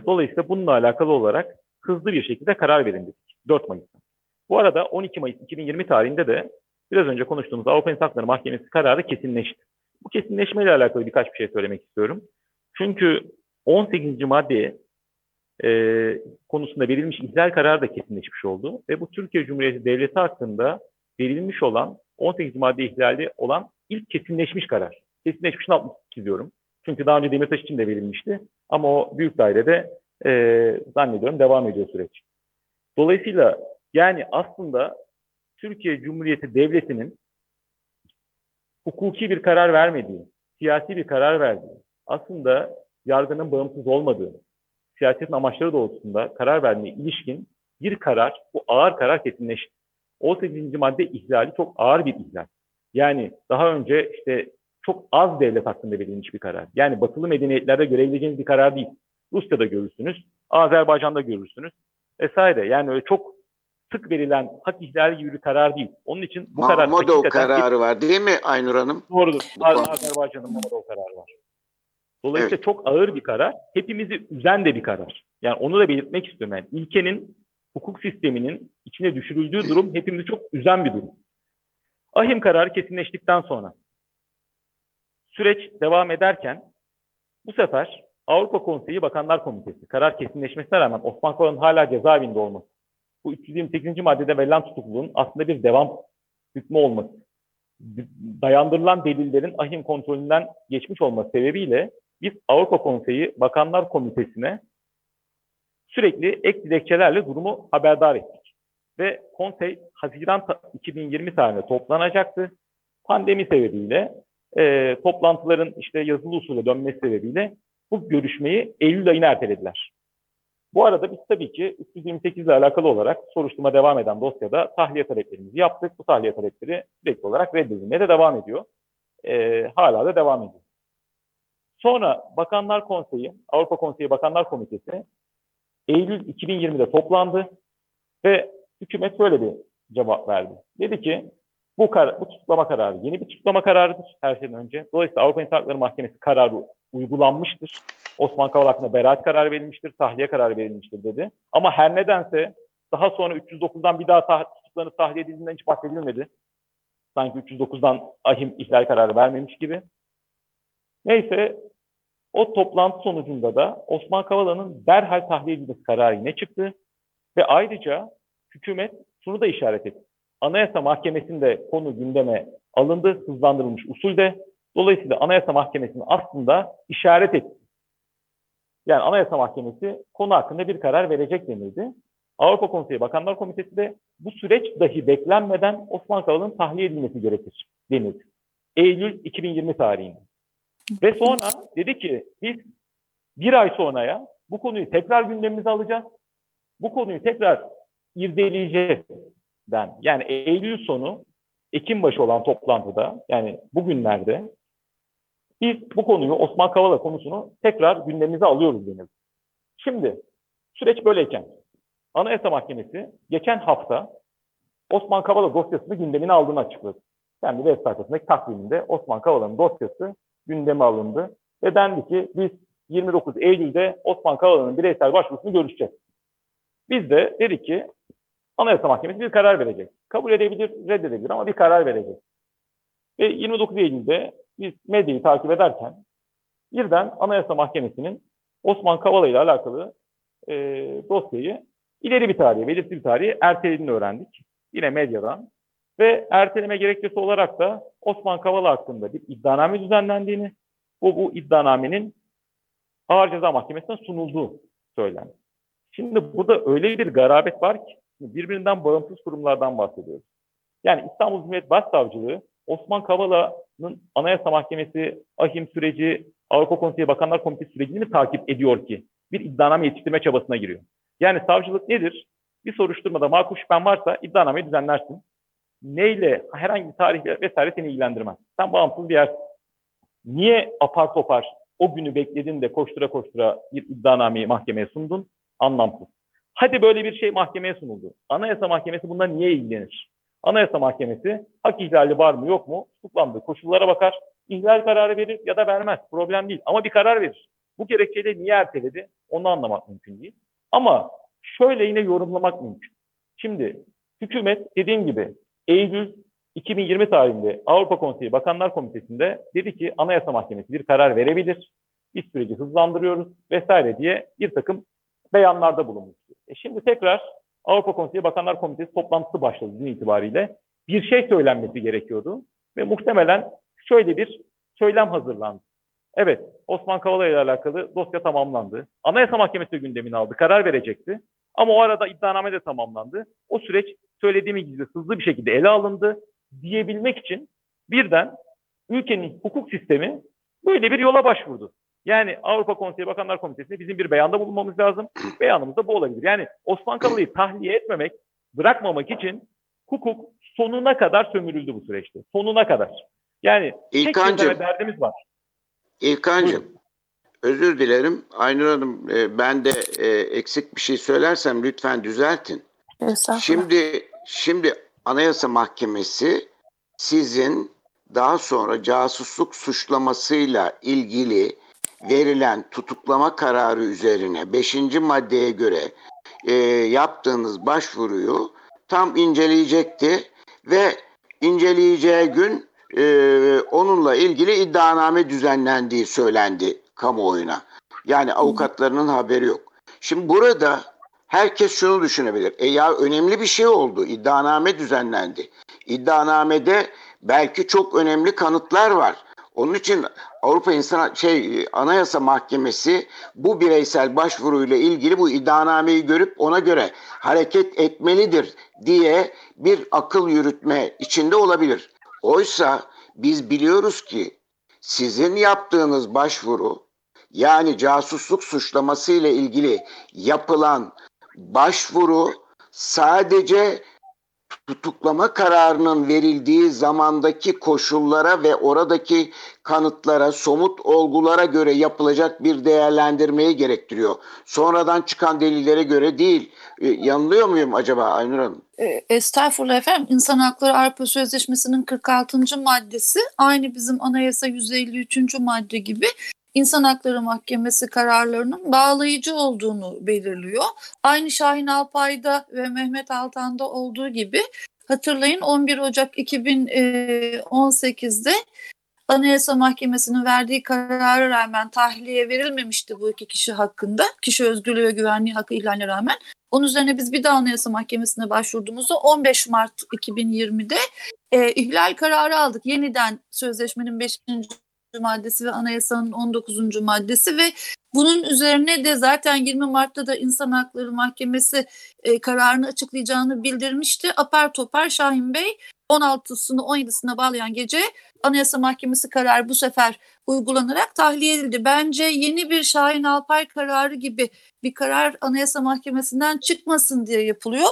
Speaker 3: dolayısıyla bununla alakalı olarak hızlı bir şekilde karar verin dedik 4 Mayıs'ta. Bu arada 12 Mayıs 2020 tarihinde de biraz önce konuştuğumuz Avrupa İnsan Hakları Mahkemesi kararı kesinleşti. Bu kesinleşmeyle alakalı birkaç bir şey söylemek istiyorum. Çünkü 18. maddeye e, konusunda verilmiş ihlal kararı da kesinleşmiş oldu. Ve bu Türkiye Cumhuriyeti Devleti hakkında verilmiş olan 18 madde ihlali olan ilk kesinleşmiş karar. Kesinleşmişini altını çiziyorum. Çünkü daha önce Demirtaş için de verilmişti. Ama o büyük dairede e, zannediyorum devam ediyor süreç. Dolayısıyla yani aslında Türkiye Cumhuriyeti Devleti'nin hukuki bir karar vermediği, siyasi bir karar verdiği, aslında yargının bağımsız olmadığı, siyasetin amaçları doğrultusunda karar vermeye ilişkin bir karar, bu ağır karar kesinleşti. 18. madde ihlali çok ağır bir ihlal. Yani daha önce işte çok az devlet hakkında verilmiş bir karar. Yani batılı medeniyetlerde görebileceğiniz bir karar değil. Rusya'da görürsünüz, Azerbaycan'da görürsünüz vesaire. Yani öyle çok sık verilen hak ihlali gibi bir karar değil. Onun için bu karar...
Speaker 2: Model kararı var değil mi Aynur Hanım?
Speaker 3: Doğrudur. Azerbaycan'ın Model kararı var. Dolayısıyla evet. çok ağır bir karar. Hepimizi üzen de bir karar. Yani onu da belirtmek istiyorum. Yani ülkenin hukuk sisteminin içine düşürüldüğü durum hepimizi çok üzen bir durum. Ahim kararı kesinleştikten sonra süreç devam ederken bu sefer Avrupa Konseyi Bakanlar Komitesi karar kesinleşmesine rağmen Osman Kavala'nın hala cezaevinde olması, bu 328. maddede verilen tutukluluğun aslında bir devam hükmü olması, dayandırılan delillerin ahim kontrolünden geçmiş olması sebebiyle biz Avrupa Konseyi Bakanlar Komitesi'ne sürekli ek dilekçelerle durumu haberdar ettik. Ve konsey Haziran 2020 tarihinde toplanacaktı. Pandemi sebebiyle e, toplantıların işte yazılı usule dönmesi sebebiyle bu görüşmeyi Eylül ayına ertelediler. Bu arada biz tabii ki 328 ile alakalı olarak soruşturma devam eden dosyada tahliye taleplerimizi yaptık. Bu tahliye talepleri sürekli olarak reddedilmeye de devam ediyor. E, hala da devam ediyor. Sonra Bakanlar Konseyi, Avrupa Konseyi Bakanlar Komitesi Eylül 2020'de toplandı ve hükümet şöyle bir cevap verdi. Dedi ki bu, kar bu tutuklama kararı yeni bir tutuklama kararıdır her şeyden önce. Dolayısıyla Avrupa İnsan Hakları Mahkemesi kararı uygulanmıştır. Osman Kavala hakkında beraat kararı verilmiştir, tahliye kararı verilmiştir dedi. Ama her nedense daha sonra 309'dan bir daha tah tutuklanıp tahliye edildiğinden hiç bahsedilmedi. Sanki 309'dan ahim ihlal kararı vermemiş gibi. Neyse o toplantı sonucunda da Osman Kavala'nın derhal tahliye edilmesi kararı yine çıktı. Ve ayrıca hükümet şunu da işaret etti. Anayasa Mahkemesi'nde konu gündeme alındı, hızlandırılmış usulde. Dolayısıyla Anayasa Mahkemesi'nin aslında işaret etti. Yani Anayasa Mahkemesi konu hakkında bir karar verecek denildi. Avrupa Konseyi Bakanlar Komitesi de bu süreç dahi beklenmeden Osman Kavala'nın tahliye edilmesi gerekir denildi. Eylül 2020 tarihinde. Ve sonra dedi ki biz bir ay sonraya bu konuyu tekrar gündemimize alacağız. Bu konuyu tekrar irdeleyeceğiz. Ben. Yani Eylül sonu Ekim başı olan toplantıda yani bugünlerde biz bu konuyu Osman Kavala konusunu tekrar gündemimize alıyoruz denildi. Şimdi süreç böyleyken Anayasa Mahkemesi geçen hafta Osman Kavala dosyasını gündemine aldığını açıkladı. Kendi web sayfasındaki takviminde Osman Kavala'nın dosyası gündeme alındı. Ve dendi ki biz 29 Eylül'de Osman Kavala'nın bireysel başvurusunu görüşeceğiz. Biz de dedik ki Anayasa Mahkemesi bir karar verecek. Kabul edebilir, reddedebilir ama bir karar verecek. Ve 29 Eylül'de biz medyayı takip ederken birden Anayasa Mahkemesi'nin Osman Kavala ile alakalı e, dosyayı ileri bir tarihe, belirti bir tarihe ertelediğini öğrendik. Yine medyadan. Ve erteleme gerekçesi olarak da Osman Kavala hakkında bir iddianame düzenlendiğini, bu, bu iddianamenin Ağır Ceza Mahkemesi'ne sunulduğu söylendi. Şimdi burada öyle bir garabet var ki birbirinden bağımsız kurumlardan bahsediyoruz. Yani İstanbul Cumhuriyet Başsavcılığı Osman Kavala'nın Anayasa Mahkemesi, ahim süreci, Avrupa Konseyi Bakanlar Komitesi sürecini mi takip ediyor ki bir iddianame yetiştirme çabasına giriyor? Yani savcılık nedir? Bir soruşturmada makul şüphen varsa iddianameyi düzenlersin. Neyle, herhangi bir tarihle vesaire seni ilgilendirmez. Sen bağımsız bir yer. Niye apar topar o günü bekledin de koştura koştura bir iddianameyi mahkemeye sundun? Anlamsız. Hadi böyle bir şey mahkemeye sunuldu. Anayasa Mahkemesi bundan niye ilgilenir? Anayasa Mahkemesi hak ihlali var mı yok mu? Tutuklandığı koşullara bakar. İhlal kararı verir ya da vermez. Problem değil. Ama bir karar verir. Bu gerekçeyle niye erteledi? Onu anlamak mümkün değil. Ama şöyle yine yorumlamak mümkün. Şimdi hükümet dediğim gibi Eylül 2020 tarihinde Avrupa Konseyi Bakanlar Komitesi'nde dedi ki Anayasa Mahkemesi bir karar verebilir. Biz süreci hızlandırıyoruz vesaire diye bir takım beyanlarda bulunmuştu. E şimdi tekrar Avrupa Konseyi Bakanlar Komitesi toplantısı başladı dün itibariyle. Bir şey söylenmesi gerekiyordu ve muhtemelen şöyle bir söylem hazırlandı. Evet, Osman Kavala ile alakalı dosya tamamlandı. Anayasa Mahkemesi gündemini aldı, karar verecekti. Ama o arada iddianame de tamamlandı. O süreç söylediğim gibi hızlı bir şekilde ele alındı diyebilmek için birden ülkenin hukuk sistemi böyle bir yola başvurdu. Yani Avrupa Konseyi Bakanlar Komitesi'ne bizim bir beyanda bulunmamız lazım. Beyanımız da bu olabilir. Yani Osman Kavala'yı tahliye etmemek, bırakmamak için hukuk sonuna kadar sömürüldü bu süreçte. Sonuna kadar. Yani
Speaker 2: İlkancığım,
Speaker 3: tek bir derdimiz var.
Speaker 2: İlkancığım, özür dilerim. Aynur Hanım e, ben de e, eksik bir şey söylersem lütfen düzeltin. Şimdi şimdi Anayasa Mahkemesi sizin daha sonra casusluk suçlamasıyla ilgili verilen tutuklama kararı üzerine 5. maddeye göre e, yaptığınız başvuruyu tam inceleyecekti ve inceleyeceği gün e, onunla ilgili iddianame düzenlendiği söylendi kamuoyuna. Yani avukatlarının haberi yok. Şimdi burada herkes şunu düşünebilir. E ya önemli bir şey oldu. İddianame düzenlendi. İddianamede belki çok önemli kanıtlar var. Onun için Avrupa İnsan şey Anayasa Mahkemesi bu bireysel başvuruyla ilgili bu iddianameyi görüp ona göre hareket etmelidir diye bir akıl yürütme içinde olabilir. Oysa biz biliyoruz ki sizin yaptığınız başvuru yani casusluk suçlaması ile ilgili yapılan başvuru sadece tutuklama kararının verildiği zamandaki koşullara ve oradaki kanıtlara, somut olgulara göre yapılacak bir değerlendirmeyi gerektiriyor. Sonradan çıkan delillere göre değil. E, yanılıyor muyum acaba Aynur Hanım?
Speaker 4: E, estağfurullah efendim. İnsan Hakları Avrupa Sözleşmesi'nin 46. maddesi aynı bizim Anayasa 153. madde gibi İnsan Hakları Mahkemesi kararlarının bağlayıcı olduğunu belirliyor. Aynı Şahin Alpay'da ve Mehmet Altan'da olduğu gibi hatırlayın 11 Ocak 2018'de Anayasa Mahkemesi'nin verdiği karara rağmen tahliye verilmemişti bu iki kişi hakkında. Kişi özgürlüğü ve güvenliği hakkı ihlaline rağmen. Onun üzerine biz bir daha Anayasa Mahkemesi'ne başvurduğumuzda 15 Mart 2020'de e, ihlal kararı aldık. Yeniden sözleşmenin 5 maddesi ve anayasanın 19. maddesi ve bunun üzerine de zaten 20 Mart'ta da İnsan Hakları Mahkemesi e, kararını açıklayacağını bildirmişti. Apar topar Şahin Bey 16'sını 17'sine bağlayan gece Anayasa Mahkemesi kararı bu sefer uygulanarak tahliye edildi. Bence yeni bir Şahin Alpay kararı gibi bir karar Anayasa Mahkemesi'nden çıkmasın diye yapılıyor.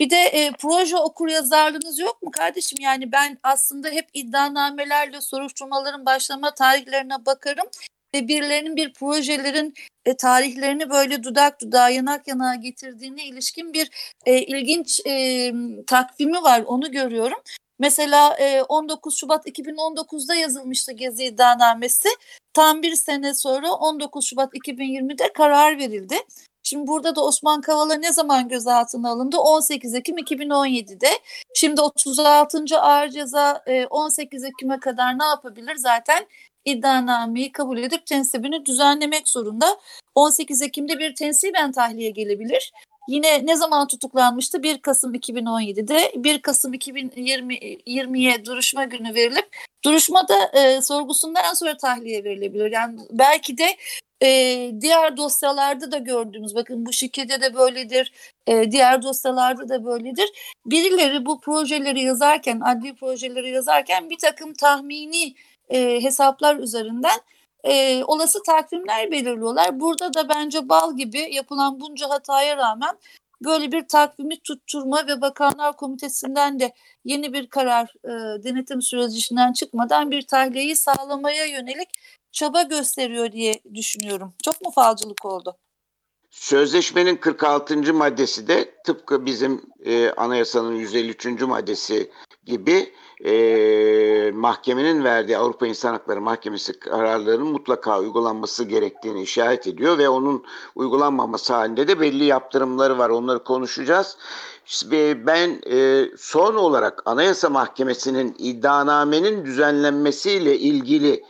Speaker 4: Bir de e, proje okur yazarlığınız yok mu kardeşim? Yani ben aslında hep iddianamelerle soruşturmaların başlama tarihlerine bakarım ve birilerinin bir projelerin e, tarihlerini böyle dudak dudağa yanak yanağa getirdiğine ilişkin bir e, ilginç e, takvimi var onu görüyorum. Mesela 19 Şubat 2019'da yazılmıştı Gezi iddianamesi. Tam bir sene sonra 19 Şubat 2020'de karar verildi. Şimdi burada da Osman Kavala ne zaman gözaltına alındı? 18 Ekim 2017'de. Şimdi 36. ağır ceza 18 Ekim'e kadar ne yapabilir? Zaten iddianameyi kabul edip tensibini düzenlemek zorunda. 18 Ekim'de bir tensiben tahliye gelebilir. Yine ne zaman tutuklanmıştı? 1 Kasım 2017'de 1 Kasım 2020'ye duruşma günü verilip duruşmada e, sorgusundan sonra tahliye verilebilir. Yani belki de e, diğer dosyalarda da gördüğümüz bakın bu şirkette de böyledir e, diğer dosyalarda da böyledir. Birileri bu projeleri yazarken adli projeleri yazarken bir takım tahmini e, hesaplar üzerinden e, olası takvimler belirliyorlar. Burada da bence bal gibi yapılan bunca hataya rağmen böyle bir takvimi tutturma ve Bakanlar Komitesi'nden de yeni bir karar e, denetim sürecinden çıkmadan bir tahliyeyi sağlamaya yönelik çaba gösteriyor diye düşünüyorum. Çok mu falcılık oldu?
Speaker 2: Sözleşmenin 46. maddesi de tıpkı bizim e, anayasanın 153. maddesi gibi e, mahkemenin verdiği Avrupa İnsan Hakları Mahkemesi kararlarının mutlaka uygulanması gerektiğini işaret ediyor ve onun uygulanmaması halinde de belli yaptırımları var. Onları konuşacağız. Ben e, son olarak Anayasa Mahkemesi'nin iddianamenin düzenlenmesiyle ilgili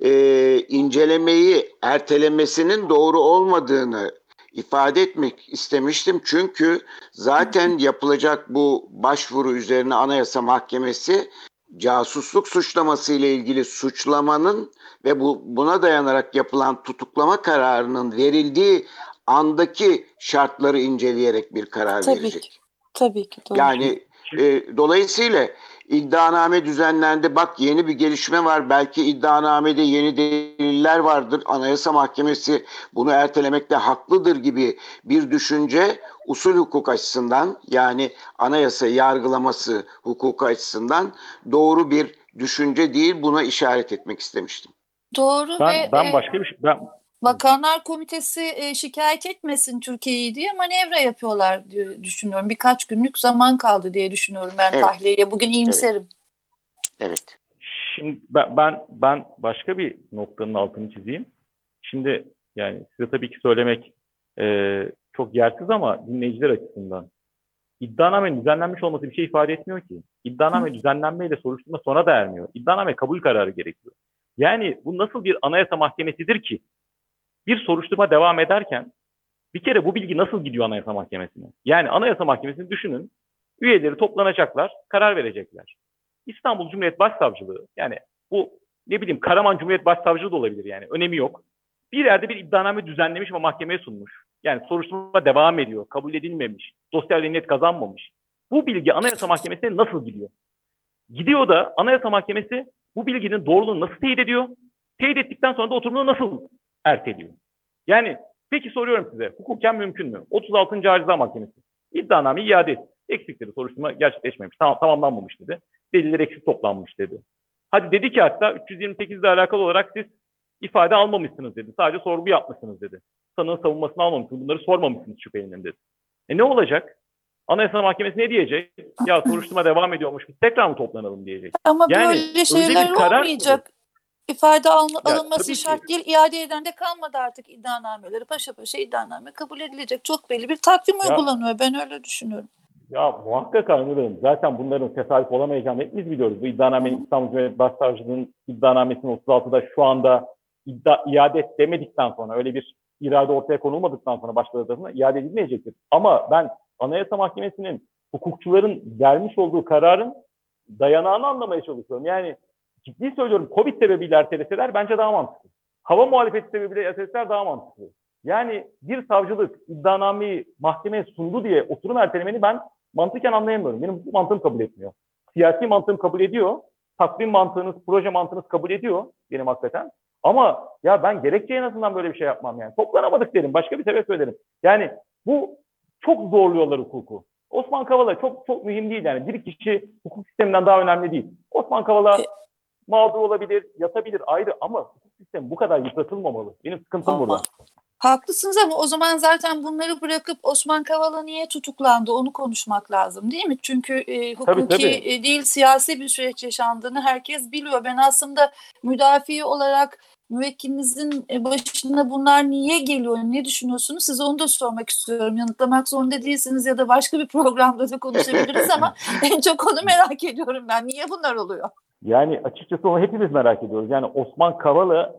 Speaker 2: e, incelemeyi ertelemesinin doğru olmadığını ifade etmek istemiştim. Çünkü zaten yapılacak bu başvuru üzerine Anayasa Mahkemesi casusluk suçlaması ile ilgili suçlamanın ve bu buna dayanarak yapılan tutuklama kararının verildiği andaki şartları inceleyerek bir karar
Speaker 4: Tabii
Speaker 2: verecek.
Speaker 4: Ki. Tabii ki. Doğru.
Speaker 2: Yani e, dolayısıyla iddianame düzenlendi. Bak yeni bir gelişme var. Belki iddianamede yeni deliller vardır. Anayasa Mahkemesi bunu ertelemekte haklıdır gibi bir düşünce usul hukuk açısından yani anayasa yargılaması hukuku açısından doğru bir düşünce değil. Buna işaret etmek istemiştim.
Speaker 4: Doğru
Speaker 3: ben,
Speaker 4: ve
Speaker 3: ben başka bir şey ben
Speaker 4: Bakanlar Komitesi e, şikayet etmesin Türkiye'yi diye manevra yapıyorlar diye düşünüyorum. Birkaç günlük zaman kaldı diye düşünüyorum ben evet. tahliyeye. Bugün iyimserim.
Speaker 2: Evet. evet.
Speaker 3: Şimdi ben, ben ben başka bir noktanın altını çizeyim. Şimdi yani size tabii ki söylemek e, çok yersiz ama dinleyiciler açısından iddianamenin düzenlenmiş olması bir şey ifade etmiyor ki. İddianame Hı. düzenlenmeyle soruşturma sona da ermiyor. İddianame kabul kararı gerekiyor. Yani bu nasıl bir anayasa mahkemesidir ki bir soruşturma devam ederken bir kere bu bilgi nasıl gidiyor Anayasa Mahkemesi'ne? Yani Anayasa Mahkemesi'ni düşünün. Üyeleri toplanacaklar, karar verecekler. İstanbul Cumhuriyet Başsavcılığı yani bu ne bileyim Karaman Cumhuriyet Başsavcılığı da olabilir yani önemi yok. Bir yerde bir iddianame düzenlemiş ve mahkemeye sunmuş. Yani soruşturma devam ediyor, kabul edilmemiş, dosya net kazanmamış. Bu bilgi Anayasa Mahkemesi'ne nasıl gidiyor? Gidiyor da Anayasa Mahkemesi bu bilginin doğruluğunu nasıl teyit ediyor? Teyit ettikten sonra da oturumunu nasıl erteliyor. Yani peki soruyorum size hukuken mümkün mü? 36. Arıza Mahkemesi iddianame iade etti. Eksikleri soruşturma gerçekleşmemiş, tam, tamamlanmamış dedi. Deliller eksik toplanmış dedi. Hadi dedi ki hatta 328 ile alakalı olarak siz ifade almamışsınız dedi. Sadece sorgu yapmışsınız dedi. Sanığın savunmasını almamışsınız. Bunları sormamışsınız şüphelinin dedi. E ne olacak? Anayasa Mahkemesi ne diyecek? Ya soruşturma devam ediyormuş. Biz tekrar mı toplanalım diyecek.
Speaker 4: Ama yani, böyle şeyler olmayacak. İfade al, ya, alınması şart değil. İade eden de kalmadı artık iddianameleri. Paşa paşa iddianame kabul edilecek. Çok belli bir takvim ya, uygulanıyor. Ben öyle düşünüyorum.
Speaker 3: Ya muhakkak anlıyorum. Zaten bunların tesadüf olamayacağını hepimiz biliyoruz. Bu iddianamenin İstanbul Cumhuriyet Başsavcılığı'nın iddianamesinin 36'da şu anda iddia, iade et demedikten sonra öyle bir irade ortaya konulmadıktan sonra başkaları tarafından iade edilmeyecektir. Ama ben Anayasa Mahkemesi'nin hukukçuların vermiş olduğu kararın dayanağını anlamaya çalışıyorum. Yani ciddi söylüyorum Covid sebebiyle erteleseler bence daha mantıklı. Hava muhalefeti sebebiyle erteleseler daha mantıklı. Yani bir savcılık iddianameyi mahkemeye sundu diye oturum ertelemeni ben mantıken anlayamıyorum. Benim bu mantığım kabul etmiyor. Siyasi mantığım kabul ediyor. Takvim mantığınız, proje mantığınız kabul ediyor benim hakikaten. Ama ya ben gerekçe en azından böyle bir şey yapmam yani. Toplanamadık derim. Başka bir sebep söylerim. Yani bu çok zorluyorlar hukuku. Osman Kavala çok çok mühim değil yani. Bir kişi hukuk sisteminden daha önemli değil. Osman Kavala e, mağdur olabilir, yatabilir ayrı ama hukuk sistemi bu kadar yıpratılmamalı. Benim sıkıntım ama, burada.
Speaker 4: Haklısınız ama o zaman zaten bunları bırakıp Osman Kavala niye tutuklandı onu konuşmak lazım değil mi? Çünkü e, hukuki tabii, tabii. E, değil siyasi bir süreç yaşandığını herkes biliyor. Ben aslında müdafi olarak müvekkilinizin e, başına bunlar niye geliyor, ne düşünüyorsunuz? Size onu da sormak istiyorum. Yanıtlamak zorunda değilsiniz ya da başka bir programda da konuşabiliriz ama en çok onu merak ediyorum ben. Niye bunlar oluyor?
Speaker 3: Yani açıkçası onu hepimiz merak ediyoruz. Yani Osman Kavala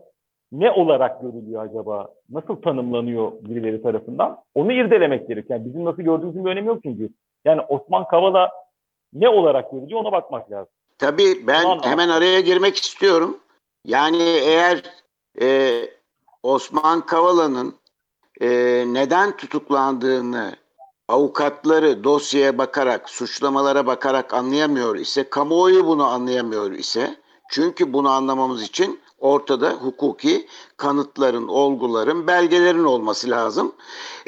Speaker 3: ne olarak görülüyor acaba? Nasıl tanımlanıyor birileri tarafından? Onu irdelemek gerek. Yani bizim nasıl gördüğümüzün bir önemi yok çünkü. Yani Osman Kavala ne olarak görülüyor ona bakmak lazım.
Speaker 2: Tabii ben Ondan hemen araya girmek istiyorum. Yani eğer e, Osman Kavala'nın e, neden tutuklandığını avukatları dosyaya bakarak, suçlamalara bakarak anlayamıyor ise, kamuoyu bunu anlayamıyor ise, çünkü bunu anlamamız için ortada hukuki kanıtların, olguların, belgelerin olması lazım.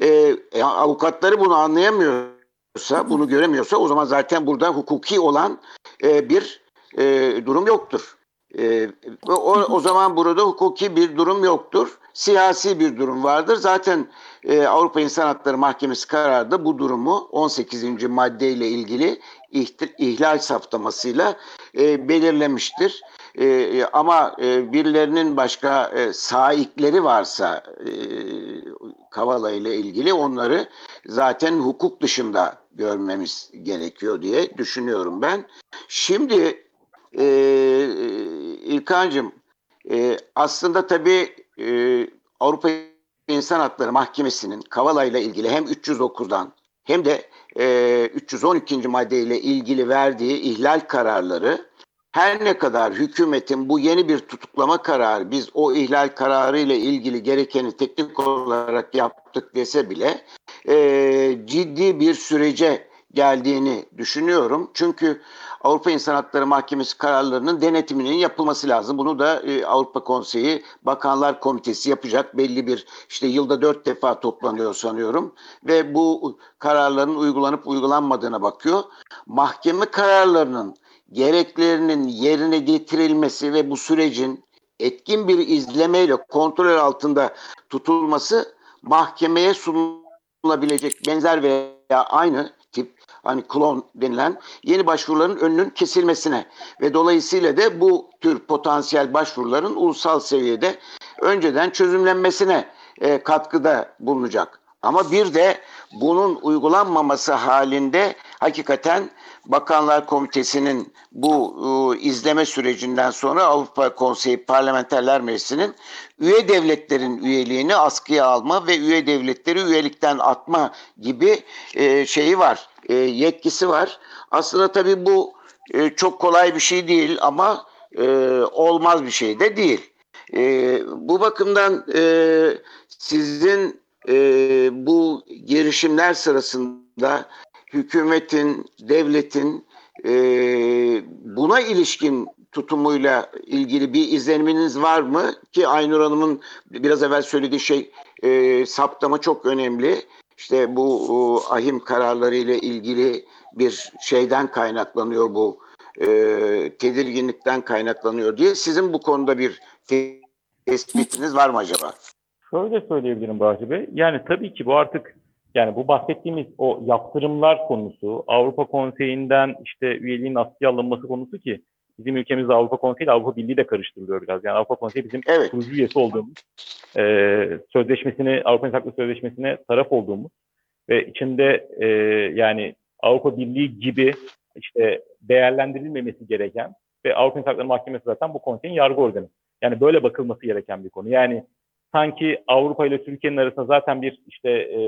Speaker 2: E, avukatları bunu anlayamıyorsa, bunu göremiyorsa o zaman zaten burada hukuki olan e, bir e, durum yoktur. E, o, o zaman burada hukuki bir durum yoktur. Siyasi bir durum vardır. Zaten e, Avrupa İnsan Hakları Mahkemesi kararında bu durumu 18. maddeyle ilgili ihlal saftamasıyla e, belirlemiştir. E, ama e, birilerinin başka e, sahipleri varsa e, Kavala ile ilgili onları zaten hukuk dışında görmemiz gerekiyor diye düşünüyorum ben. Şimdi e, İlkan'cığım e, aslında tabii e, Avrupa İnsan Hakları Mahkemesi'nin Kavala ile ilgili hem 309'dan hem de e, 312. maddeyle ilgili verdiği ihlal kararları her ne kadar hükümetin bu yeni bir tutuklama kararı biz o ihlal kararı ile ilgili gerekeni teknik olarak yaptık dese bile e, ciddi bir sürece geldiğini düşünüyorum. Çünkü Avrupa İnsan Hakları Mahkemesi kararlarının denetiminin yapılması lazım. Bunu da e, Avrupa Konseyi Bakanlar Komitesi yapacak. Belli bir işte yılda dört defa toplanıyor sanıyorum. Ve bu kararların uygulanıp uygulanmadığına bakıyor. Mahkeme kararlarının gereklerinin yerine getirilmesi ve bu sürecin etkin bir izlemeyle kontrol altında tutulması mahkemeye sunulabilecek benzer veya aynı tip hani klon denilen yeni başvuruların önünün kesilmesine ve dolayısıyla da bu tür potansiyel başvuruların ulusal seviyede önceden çözümlenmesine e, katkıda bulunacak. Ama bir de bunun uygulanmaması halinde hakikaten Bakanlar Komitesi'nin bu e, izleme sürecinden sonra Avrupa Konseyi Parlamenterler Meclisi'nin üye devletlerin üyeliğini askıya alma ve üye devletleri üyelikten atma gibi e, şeyi var, e, yetkisi var. Aslında tabii bu çok kolay bir şey değil ama olmaz bir şey de değil. Bu bakımdan sizin bu girişimler sırasında hükümetin, devletin e, buna ilişkin tutumuyla ilgili bir izleniminiz var mı? Ki Aynur Hanım'ın biraz evvel söylediği şey e, saptama çok önemli. İşte bu o, ahim kararları ile ilgili bir şeyden kaynaklanıyor bu e, tedirginlikten kaynaklanıyor diye. Sizin bu konuda bir tespitiniz var mı acaba?
Speaker 3: Şöyle söyleyebilirim Bahri Bey. Yani tabii ki bu artık yani bu bahsettiğimiz o yaptırımlar konusu, Avrupa Konseyi'nden işte üyeliğin askıya alınması konusu ki bizim ülkemizde Avrupa Konseyi ile Avrupa Birliği de karıştırılıyor biraz. Yani Avrupa Konseyi bizim evet. kurucu üyesi olduğumuz, e, sözleşmesini, Avrupa İnsan Sözleşmesi'ne taraf olduğumuz ve içinde e, yani Avrupa Birliği gibi işte değerlendirilmemesi gereken ve Avrupa İnsan Hakları Mahkemesi zaten bu konseyin yargı organı. Yani böyle bakılması gereken bir konu. Yani sanki Avrupa ile Türkiye'nin arasında zaten bir işte e,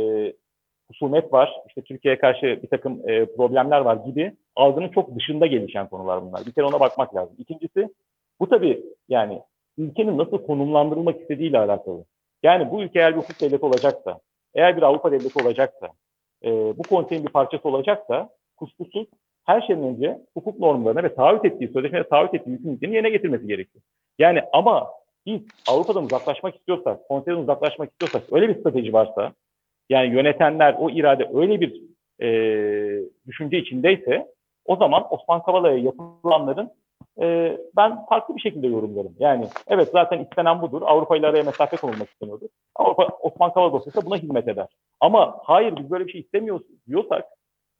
Speaker 3: husumet var, işte Türkiye'ye karşı bir takım e, problemler var gibi algının çok dışında gelişen konular bunlar. Bir kere ona bakmak lazım. İkincisi bu tabii yani ülkenin nasıl konumlandırılmak istediğiyle alakalı. Yani bu ülke eğer bir hukuk devleti olacaksa, eğer bir Avrupa devleti olacaksa, e, bu konseyin bir parçası olacaksa kuşkusuz her şeyden önce hukuk normlarına ve taahhüt ettiği, sözleşmede taahhüt ettiği yükümlülüklerini yerine getirmesi gerekiyor. Yani ama biz Avrupa'dan uzaklaşmak istiyorsak, konseyden uzaklaşmak istiyorsak, öyle bir strateji varsa, yani yönetenler o irade öyle bir e, düşünce içindeyse o zaman Osman Kavala'ya yapılanların e, ben farklı bir şekilde yorumlarım. Yani evet zaten istenen budur. Avrupa ile araya mesafe konulmak isteniyordur. Avrupa Osman Kavala dosyası buna hizmet eder. Ama hayır biz böyle bir şey istemiyoruz diyorsak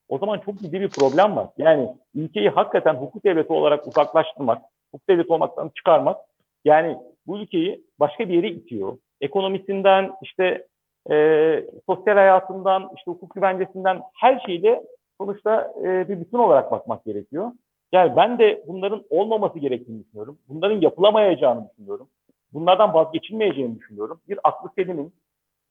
Speaker 3: o zaman çok ciddi bir problem var. Yani ülkeyi hakikaten hukuk devleti olarak uzaklaştırmak, hukuk devleti olmaktan çıkarmak yani bu ülkeyi başka bir yere itiyor. Ekonomisinden işte e, sosyal hayatından, işte hukuk güvencesinden her şeyle sonuçta e, bir bütün olarak bakmak gerekiyor. Yani ben de bunların olmaması gerektiğini düşünüyorum. Bunların yapılamayacağını düşünüyorum. Bunlardan vazgeçilmeyeceğini düşünüyorum. Bir aklı selimin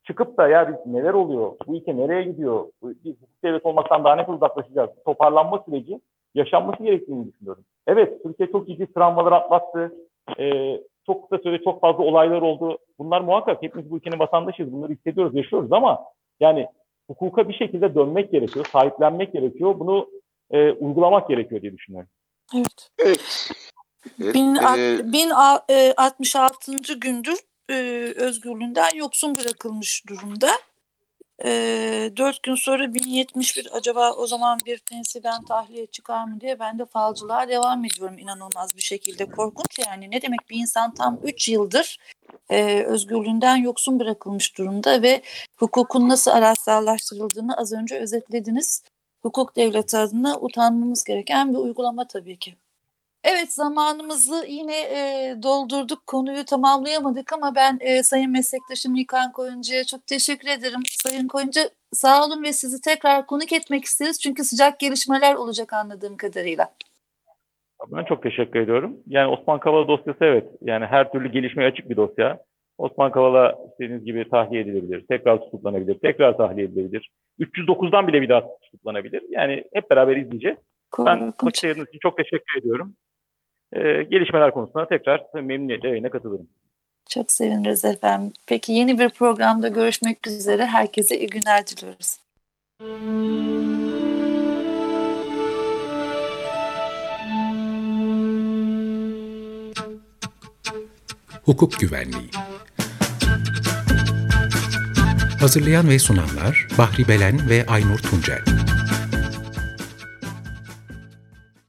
Speaker 3: çıkıp da ya biz neler oluyor, bu ülke nereye gidiyor, biz hukuk devlet olmaktan daha ne kadar uzaklaşacağız, toparlanma süreci yaşanması gerektiğini düşünüyorum. Evet, Türkiye çok ciddi travmalar atlattı. e, çok kısa sürede çok fazla olaylar oldu. Bunlar muhakkak hepimiz bu ülkenin vatandaşıyız. Bunları hissediyoruz, yaşıyoruz ama yani hukuka bir şekilde dönmek gerekiyor, sahiplenmek gerekiyor. Bunu e, uygulamak gerekiyor diye düşünüyorum.
Speaker 4: Evet.
Speaker 2: Evet. Evet,
Speaker 4: Bin,
Speaker 2: e,
Speaker 4: 1066. gündür e, özgürlüğünden yoksun bırakılmış durumda. E, 4 gün sonra 1071 acaba o zaman bir tensiben tahliye çıkar mı diye ben de falcılığa devam ediyorum inanılmaz bir şekilde. Korkunç yani ne demek bir insan tam 3 yıldır e, özgürlüğünden yoksun bırakılmış durumda ve hukukun nasıl araçsallaştırıldığını az önce özetlediniz. Hukuk devleti adına utanmamız gereken bir uygulama tabii ki. Evet zamanımızı yine e, doldurduk konuyu tamamlayamadık ama ben e, sayın meslektaşım İlkan Koyuncu'ya çok teşekkür ederim. Sayın Koyuncu sağ olun ve sizi tekrar konuk etmek isteriz çünkü sıcak gelişmeler olacak anladığım kadarıyla.
Speaker 3: Ben çok teşekkür ediyorum. Yani Osman Kavala dosyası evet yani her türlü gelişmeye açık bir dosya. Osman Kavala istediğiniz gibi tahliye edilebilir, tekrar tutuklanabilir, tekrar tahliye edilebilir. 309'dan bile bir daha tutuklanabilir. Yani hep beraber izleyeceğiz. Ben vakit ayırdığınız için çok teşekkür ediyorum. Ee, gelişmeler konusunda tekrar memnuniyetle yayına katılırım.
Speaker 4: Çok seviniriz efendim. Peki yeni bir programda görüşmek üzere. Herkese iyi günler diliyoruz.
Speaker 1: Hukuk Güvenliği Hazırlayan ve sunanlar Bahri Belen ve Aynur Tuncel